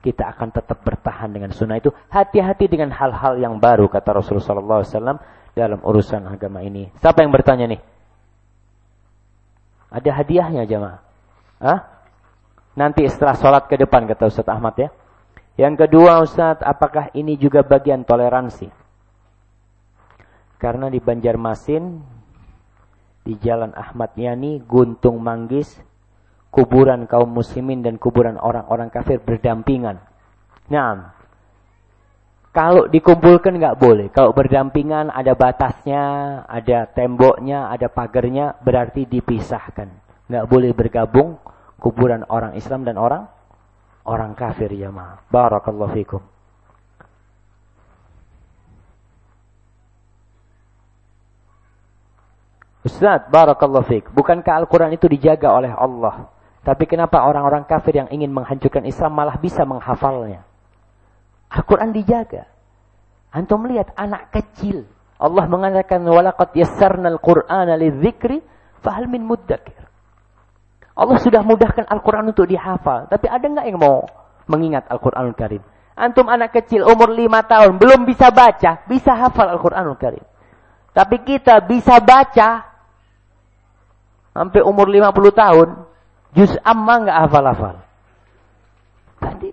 kita akan tetap bertahan dengan sunnah itu. Hati-hati dengan hal-hal yang baru, kata Rasulullah SAW dalam urusan agama ini. Siapa yang bertanya nih? Ada hadiahnya jamaah. Hah? Nanti setelah sholat ke depan, kata Ustaz Ahmad ya. Yang kedua Ustaz, apakah ini juga bagian toleransi? Karena di Banjarmasin, di Jalan Ahmad Yani, Guntung Manggis, kuburan kaum muslimin dan kuburan orang-orang kafir berdampingan. Nah, kalau dikumpulkan nggak boleh. Kalau berdampingan ada batasnya, ada temboknya, ada pagarnya, berarti dipisahkan. Nggak boleh bergabung kuburan orang Islam dan orang orang kafir ya ma. Barakallahu fikum. Ustaz, barakallahu fiqh. Bukankah Al-Quran itu dijaga oleh Allah? Tapi kenapa orang-orang kafir yang ingin menghancurkan Islam malah bisa menghafalnya? Al-Quran dijaga. Antum melihat anak kecil. Allah mengatakan walaqad yassarnal Qur'ana lidzikri fahal min muddakir. Allah sudah mudahkan Al-Quran untuk dihafal. Tapi ada enggak yang mau mengingat Al-Quran al-Karim? Antum anak kecil umur lima tahun belum bisa baca, bisa hafal Al-Quran al-Karim. Tapi kita bisa baca sampai umur 50 tahun, juz amma nggak hafal-hafal. Tadi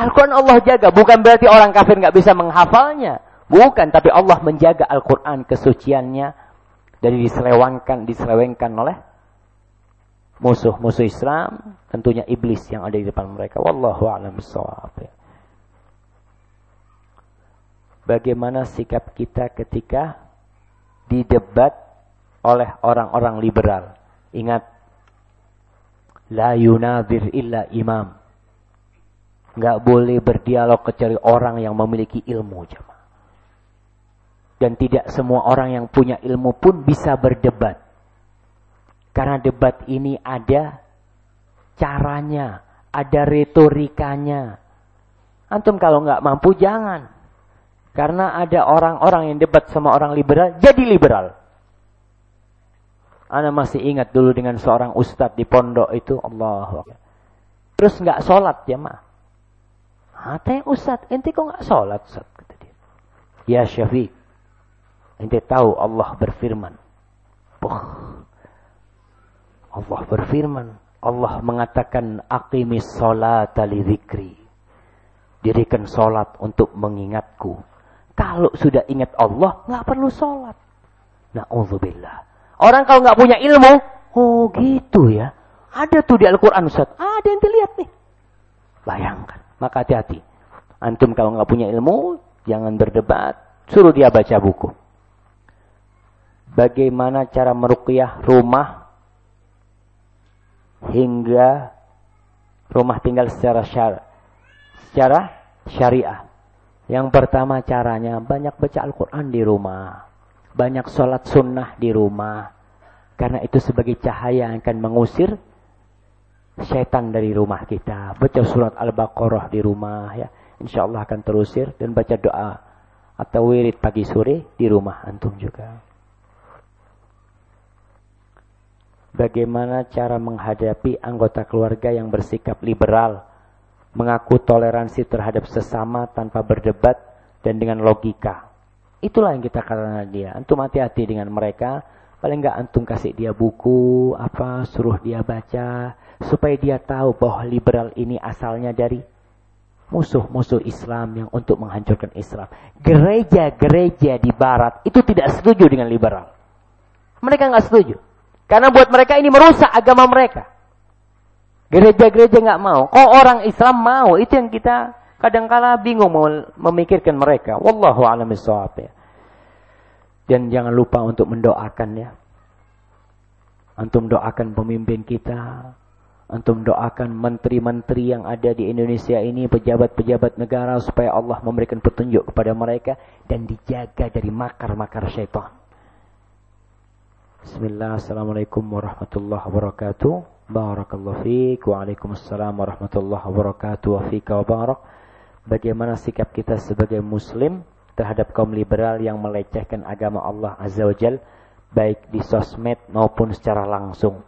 Al-Quran Allah jaga, bukan berarti orang kafir nggak bisa menghafalnya. Bukan, tapi Allah menjaga Al-Quran kesuciannya dari diselewengkan, diselewengkan oleh musuh-musuh Islam, tentunya iblis yang ada di depan mereka. Wallahu a'lam. Bagaimana sikap kita ketika didebat oleh orang-orang liberal? Ingat, la yunadir illa imam. Nggak boleh berdialog kecuali orang yang memiliki ilmu jemaah. Dan tidak semua orang yang punya ilmu pun bisa berdebat. Karena debat ini ada caranya, ada retorikanya. Antum kalau nggak mampu jangan. Karena ada orang-orang yang debat sama orang liberal, jadi liberal. Ana masih ingat dulu dengan seorang ustadz di pondok itu, Allah. Terus nggak sholat ya mah. Hati ustadz, ente kok nggak sholat? Kata dia. Ya Syafiq, ente tahu Allah berfirman. Puh. Allah berfirman. Allah mengatakan aqimis sholat li zikri. Dirikan sholat untuk mengingatku. Kalau sudah ingat Allah, nggak perlu sholat. Na'udzubillah. Orang kalau nggak punya ilmu, oh gitu ya. Ada tuh di Al-Quran Ustaz. Ada yang dilihat nih. Bayangkan. Maka hati-hati. Antum kalau nggak punya ilmu, jangan berdebat. Suruh dia baca buku. Bagaimana cara meruqyah rumah hingga rumah tinggal secara syar secara syariah. Yang pertama caranya banyak baca Al-Quran di rumah. Banyak sholat sunnah di rumah. Karena itu sebagai cahaya yang akan mengusir syaitan dari rumah kita. Baca surat Al-Baqarah di rumah ya. Insya Allah akan terusir. Dan baca doa atau wirid pagi sore di rumah antum juga. Bagaimana cara menghadapi anggota keluarga yang bersikap liberal, mengaku toleransi terhadap sesama tanpa berdebat dan dengan logika. Itulah yang kita katakan dia. Antum hati-hati dengan mereka. Paling enggak antum kasih dia buku, apa, suruh dia baca. Supaya dia tahu bahwa liberal ini asalnya dari musuh-musuh Islam yang untuk menghancurkan Islam. Gereja-gereja di barat itu tidak setuju dengan liberal. Mereka nggak setuju. Karena buat mereka ini merusak agama mereka. Gereja-gereja nggak mau. Kok orang Islam mau? Itu yang kita kadangkala bingung mau memikirkan mereka. Wallahu a'lam ya. Dan jangan lupa untuk mendoakan ya. Antum doakan pemimpin kita. Antum doakan menteri-menteri yang ada di Indonesia ini, pejabat-pejabat negara supaya Allah memberikan petunjuk kepada mereka dan dijaga dari makar-makar syaitan. Bismillah, Assalamualaikum warahmatullahi wabarakatuh. Barakallahu fiik. Waalaikumsalam warahmatullahi wabarakatuh. Wa fika wa barak. Bagaimana sikap kita sebagai muslim terhadap kaum liberal yang melecehkan agama Allah Azza wa Jal, baik di sosmed maupun secara langsung.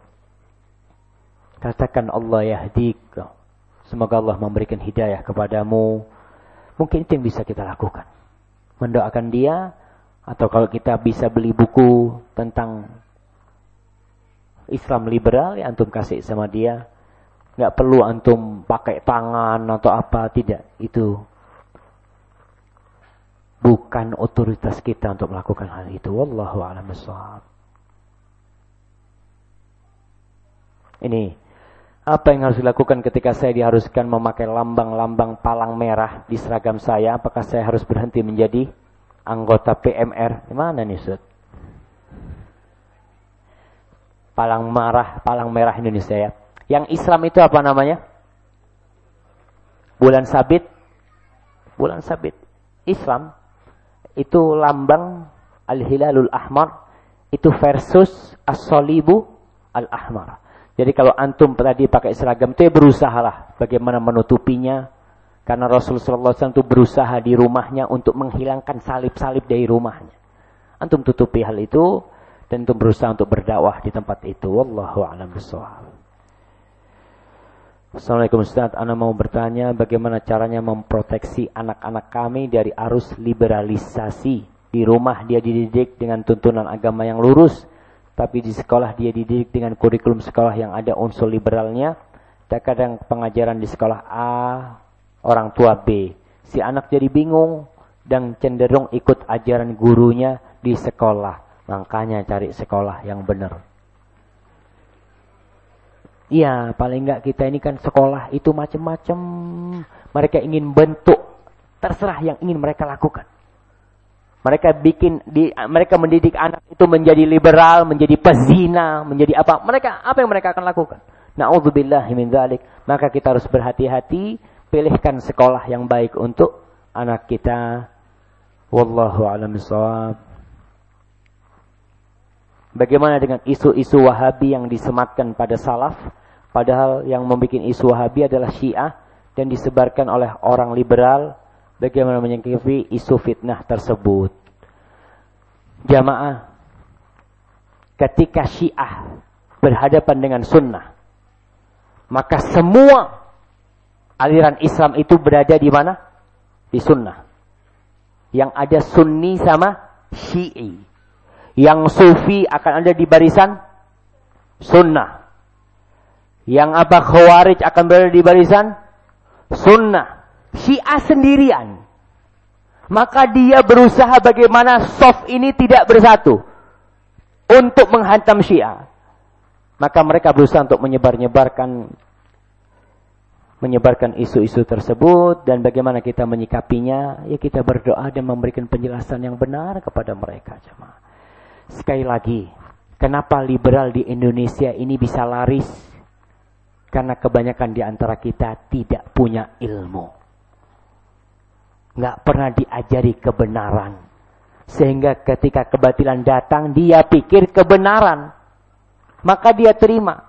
Katakan Allah yahdik. Semoga Allah memberikan hidayah kepadamu. Mungkin itu yang bisa kita lakukan. Mendoakan dia, atau kalau kita bisa beli buku tentang Islam liberal ya antum kasih sama dia. Nggak perlu antum pakai tangan atau apa, tidak. Itu bukan otoritas kita untuk melakukan hal itu. Wallahu a'lam Ini apa yang harus dilakukan ketika saya diharuskan memakai lambang-lambang palang merah di seragam saya? Apakah saya harus berhenti menjadi anggota PMR? Mana nih, Ustaz? palang merah, palang merah Indonesia ya. Yang Islam itu apa namanya? Bulan sabit. Bulan sabit. Islam itu lambang Al-Hilalul Ahmar itu versus As-Solibu Al-Ahmar. Jadi kalau antum tadi pakai seragam itu ya berusahalah bagaimana menutupinya. Karena Rasulullah SAW itu berusaha di rumahnya untuk menghilangkan salib-salib dari rumahnya. Antum tutupi hal itu, dan untuk berusaha untuk berdakwah di tempat itu. Wallahu a'lam bishawab. Assalamualaikum Ustaz, Anda mau bertanya bagaimana caranya memproteksi anak-anak kami dari arus liberalisasi. Di rumah dia dididik dengan tuntunan agama yang lurus, tapi di sekolah dia dididik dengan kurikulum sekolah yang ada unsur liberalnya. Terkadang pengajaran di sekolah A, orang tua B. Si anak jadi bingung dan cenderung ikut ajaran gurunya di sekolah. Makanya cari sekolah yang benar. Iya, paling enggak kita ini kan sekolah itu macam-macam. Mereka ingin bentuk terserah yang ingin mereka lakukan. Mereka bikin di mereka mendidik anak itu menjadi liberal, menjadi pezina, menjadi apa? Mereka apa yang mereka akan lakukan? Nauzubillah min dzalik. Maka kita harus berhati-hati, pilihkan sekolah yang baik untuk anak kita. Wallahu a'lam bishawab. Bagaimana dengan isu-isu Wahabi yang disematkan pada salaf, padahal yang membuat isu Wahabi adalah Syiah dan disebarkan oleh orang liberal. Bagaimana menyikapi isu fitnah tersebut? Jamaah, ketika Syiah berhadapan dengan sunnah, maka semua aliran Islam itu berada di mana? Di sunnah. Yang ada sunni sama syi'i. Yang sufi akan ada di barisan sunnah. Yang apa khawarij akan berada di barisan sunnah. Syiah sendirian. Maka dia berusaha bagaimana soft ini tidak bersatu. Untuk menghantam syiah. Maka mereka berusaha untuk menyebar-nyebarkan menyebarkan isu-isu tersebut dan bagaimana kita menyikapinya ya kita berdoa dan memberikan penjelasan yang benar kepada mereka jemaah Sekali lagi, kenapa liberal di Indonesia ini bisa laris? Karena kebanyakan di antara kita tidak punya ilmu. Nggak pernah diajari kebenaran. Sehingga ketika kebatilan datang, dia pikir kebenaran. maka dia terima.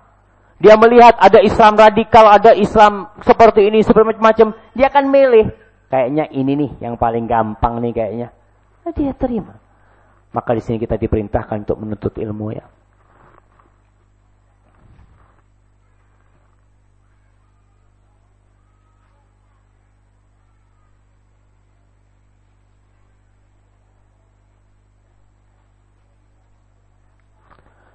Dia melihat ada Islam radikal, ada Islam seperti ini, seperti macam-macam. Dia akan milih. Kayaknya ini nih yang paling gampang nih kayaknya. Nah, dia terima. Maka di sini kita diperintahkan untuk menuntut ilmu ya.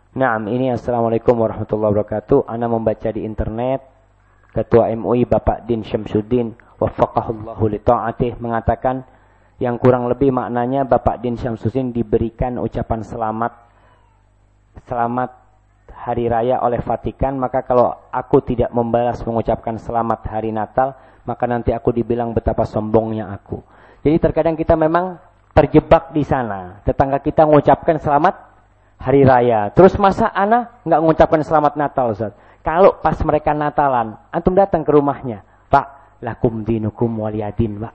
Nah, ini Assalamualaikum warahmatullahi wabarakatuh. Ana membaca di internet Ketua MUI Bapak Din Syamsuddin waffaqahullahu li ta'atih mengatakan yang kurang lebih maknanya Bapak Din Syamsuddin diberikan ucapan selamat selamat hari raya oleh Vatikan, maka kalau aku tidak membalas mengucapkan selamat hari Natal, maka nanti aku dibilang betapa sombongnya aku. Jadi terkadang kita memang terjebak di sana. Tetangga kita mengucapkan selamat hari raya. Terus masa anak nggak mengucapkan selamat Natal, Ustaz? Kalau pas mereka Natalan, antum datang ke rumahnya, Pak, lakum dinukum waliyadin, Pak.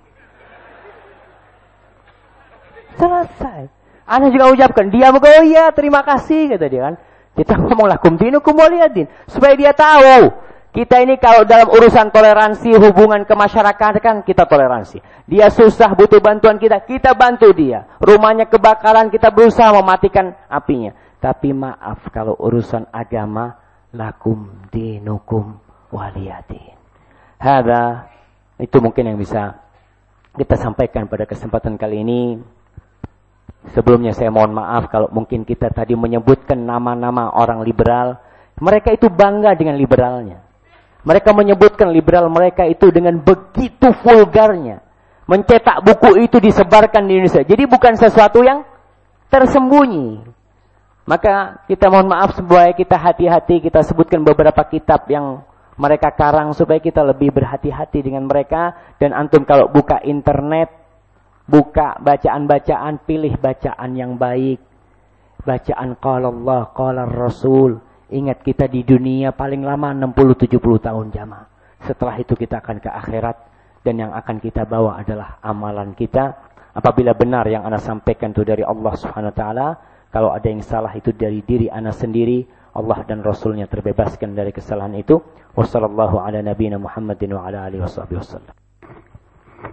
Selesai. Anak juga ucapkan, dia oh iya terima kasih, kata dia kan. Kita ngomong lakum dinukum waliyadin. Supaya dia tahu, kita ini kalau dalam urusan toleransi hubungan ke masyarakat kan kita toleransi. Dia susah butuh bantuan kita, kita bantu dia. Rumahnya kebakaran, kita berusaha mematikan apinya. Tapi maaf kalau urusan agama lakum dinukum waliyadin. Hada itu mungkin yang bisa kita sampaikan pada kesempatan kali ini. Sebelumnya saya mohon maaf kalau mungkin kita tadi menyebutkan nama-nama orang liberal. Mereka itu bangga dengan liberalnya. Mereka menyebutkan liberal mereka itu dengan begitu vulgarnya. Mencetak buku itu disebarkan di Indonesia. Jadi bukan sesuatu yang tersembunyi. Maka kita mohon maaf supaya kita hati-hati, kita sebutkan beberapa kitab yang mereka karang supaya kita lebih berhati-hati dengan mereka. Dan antum kalau buka internet, buka bacaan-bacaan, pilih bacaan yang baik. Bacaan qala Allah, qala Rasul. Ingat kita di dunia paling lama 60-70 tahun jamaah. Setelah itu kita akan ke akhirat. Dan yang akan kita bawa adalah amalan kita. Apabila benar yang anda sampaikan itu dari Allah subhanahu wa ta'ala. Kalau ada yang salah itu dari diri anda sendiri. Allah dan Rasulnya terbebaskan dari kesalahan itu. Wassalamualaikum warahmatullahi wabarakatuh.